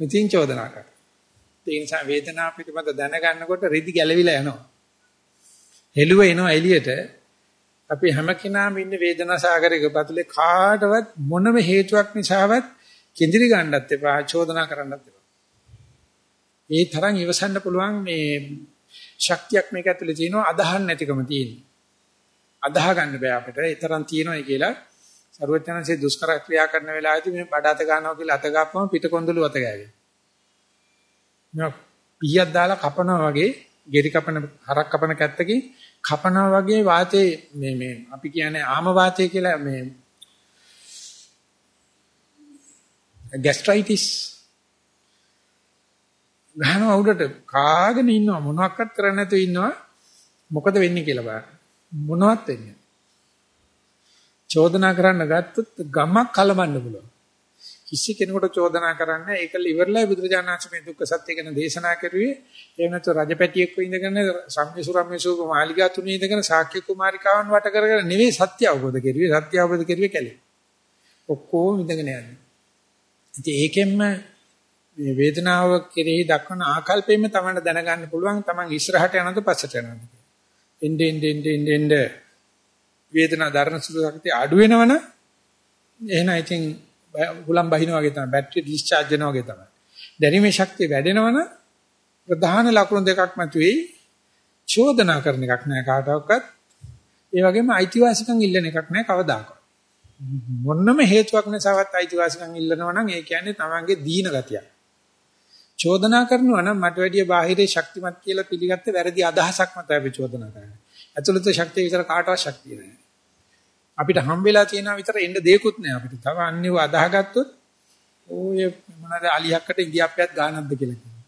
Speaker 1: මිතින් චෝදනා කරා. ඒ නිසා වේදනාව පිටපත දැනගන්නකොට රිදි ගැලවිලා යනවා. හෙළුව එනවා එළියට. අපි හැම කෙනාම ඉන්නේ වේදනා සාගරයක පතුලේ කාටවත් මොනම හේතුවක් නිසාවත් කිඳිරි ගන්නත් එපා චෝදනා කරන්නත් එපා. ඒ තරම් ඉවසන්න පුළුවන් මේ ශක්තියක් මේක ඇතුලේ තියෙනවා අදහන් නැතිකම තියෙනවා. අදාහ ගන්න බෑ අපිට. ඒ තරම් තියෙනවායි කියලා සරුවචනන්සේ දුෂ්කර ක්‍රියා කරන වෙලාවේදී මේ බඩ අත ගන්නවා කියලා අත ගාපුවම පිට කොන්දළු අත ගෑවේ. මම පීයක් දාලා කපනවා වගේ, ගෙරි කපන හරක් කපන කැත්තකින් කපනවා වගේ වාතේ මේ මේ අපි කියන්නේ ආම වාතය කියලා මේ ગેස්ට්‍රයිටිස් ගහනවා උඩට කාගෙන ඉන්නවා මොනවත් කරන්නේ නැතුව ඉන්නවා මොකද වෙන්නේ කියලා බලන්න මොනවත් වෙන්නේ චෝදනා කරන්න ගත්තොත් ගමක් කලබන්න පුළුවන්. කිසි කෙනෙකුට චෝදනා කරන්න ඒක ඉවරලයි බුදුරජාණන් මේ දුක්ඛ සත්‍ය ගැන දේශනා කරුවේ. එහෙම නැත්නම් රජපැටියෙක් ඉඳගෙන සම්මිසුරම්මිසුක මාලිගා තුනේ ඉඳගෙන ශාක්‍ය කුමාරිකාවන් වට කරගෙන නෙවෙයි සත්‍ය අවබෝධ කරුවේ. සත්‍ය අවබෝධ කරුවේ කැලේ. ඔක්කොම ඉඳගෙන යන්නේ. ඉතින් ඒකෙන්ම මේ වේදනාව කෙරෙහි දක්වන ආකල්පයෙන්ම තමයි දැනගන්න පුළුවන් තමන් ඉස්සරහට යනවද පස්සට යනවද එnde ende ende ende ende වේදනා දරන සුළු ශක්තිය අඩු වෙනවනම් එහෙනම් ඉතින් හුලම් බහිනා වගේ තමයි බැටරි ඩිස්චාර්ජ් වෙනවා වගේ තමයි. දැරීමේ ශක්තිය වැඩෙනවනම් ප්‍රධාන ලක්ෂණ දෙකක් මතුවේයි. චෝදනා කරන එකක් නෑ කාටවත්. ඒ වගේම අයිතිවාසිකම් ඉල්ලන එකක් නෑ කවදාකවත්. මොන්නම හේතුවක් නැසවත් අයිතිවාසිකම් ඉල්ලනවා නම් ඒ කියන්නේ තමන්ගේ දීන ගතියක්. චෝදනා කරනවා නම් මට වැඩිය බාහිරේ ශක්තිමත් කියලා පිළිගත්ත වැරදි අදහසක් මත අපි චෝදනා කරන්නේ. ඇතුළත ශක්තිය විතර කාටවත් ශක්තිය නැහැ. අපිට හම් වෙලා තියෙන විතර එන්න දෙයක්වත් නැහැ අපිට. තව අන්නේව අදාහගත්තොත් ඔය මොනවාද අලියක්කට ඉන්දියාප්පියත් ගානක්ද කියලා කියනවා.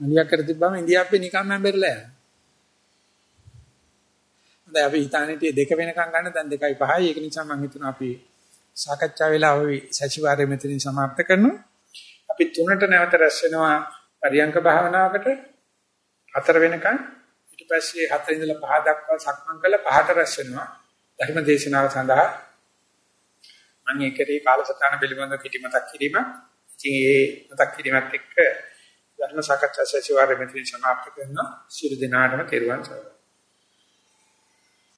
Speaker 1: අලියක්කට තිබ්බම ඉන්දියාප්පේ නිකම්ම බැරලා යනවා. දැන් අපි හිතානේ දෙක වෙනකම් ගන්න දැන් 2.5යි ඒක නිසා මම හිතනවා අපි සාකච්ඡා වෙලා අපි සතිವಾರයේ මෙතනින් සමාප්ත කරනවා. අපි තුනට නැවත රැස් වෙනවා පරියංක භාවනාවකට. හතර වෙනකන් ඊට පස්සේ හතර ඉඳලා පහ දක්වා සක්මන් කළා පහට රැස් වෙනවා. ධර්ම දේශනාව සඳහා මම ඒකේ කාලසටහන පිළිබඳව කිටි මතක් කිරීම ඉතින් ඒ මතක් කිරීමත් එක්ක ධර්ම සාකච්ඡා සැසිවාරය මෙතන සමාප්ත කරනවා. සියලු දෙනාටම තෙරුවන් සරණයි.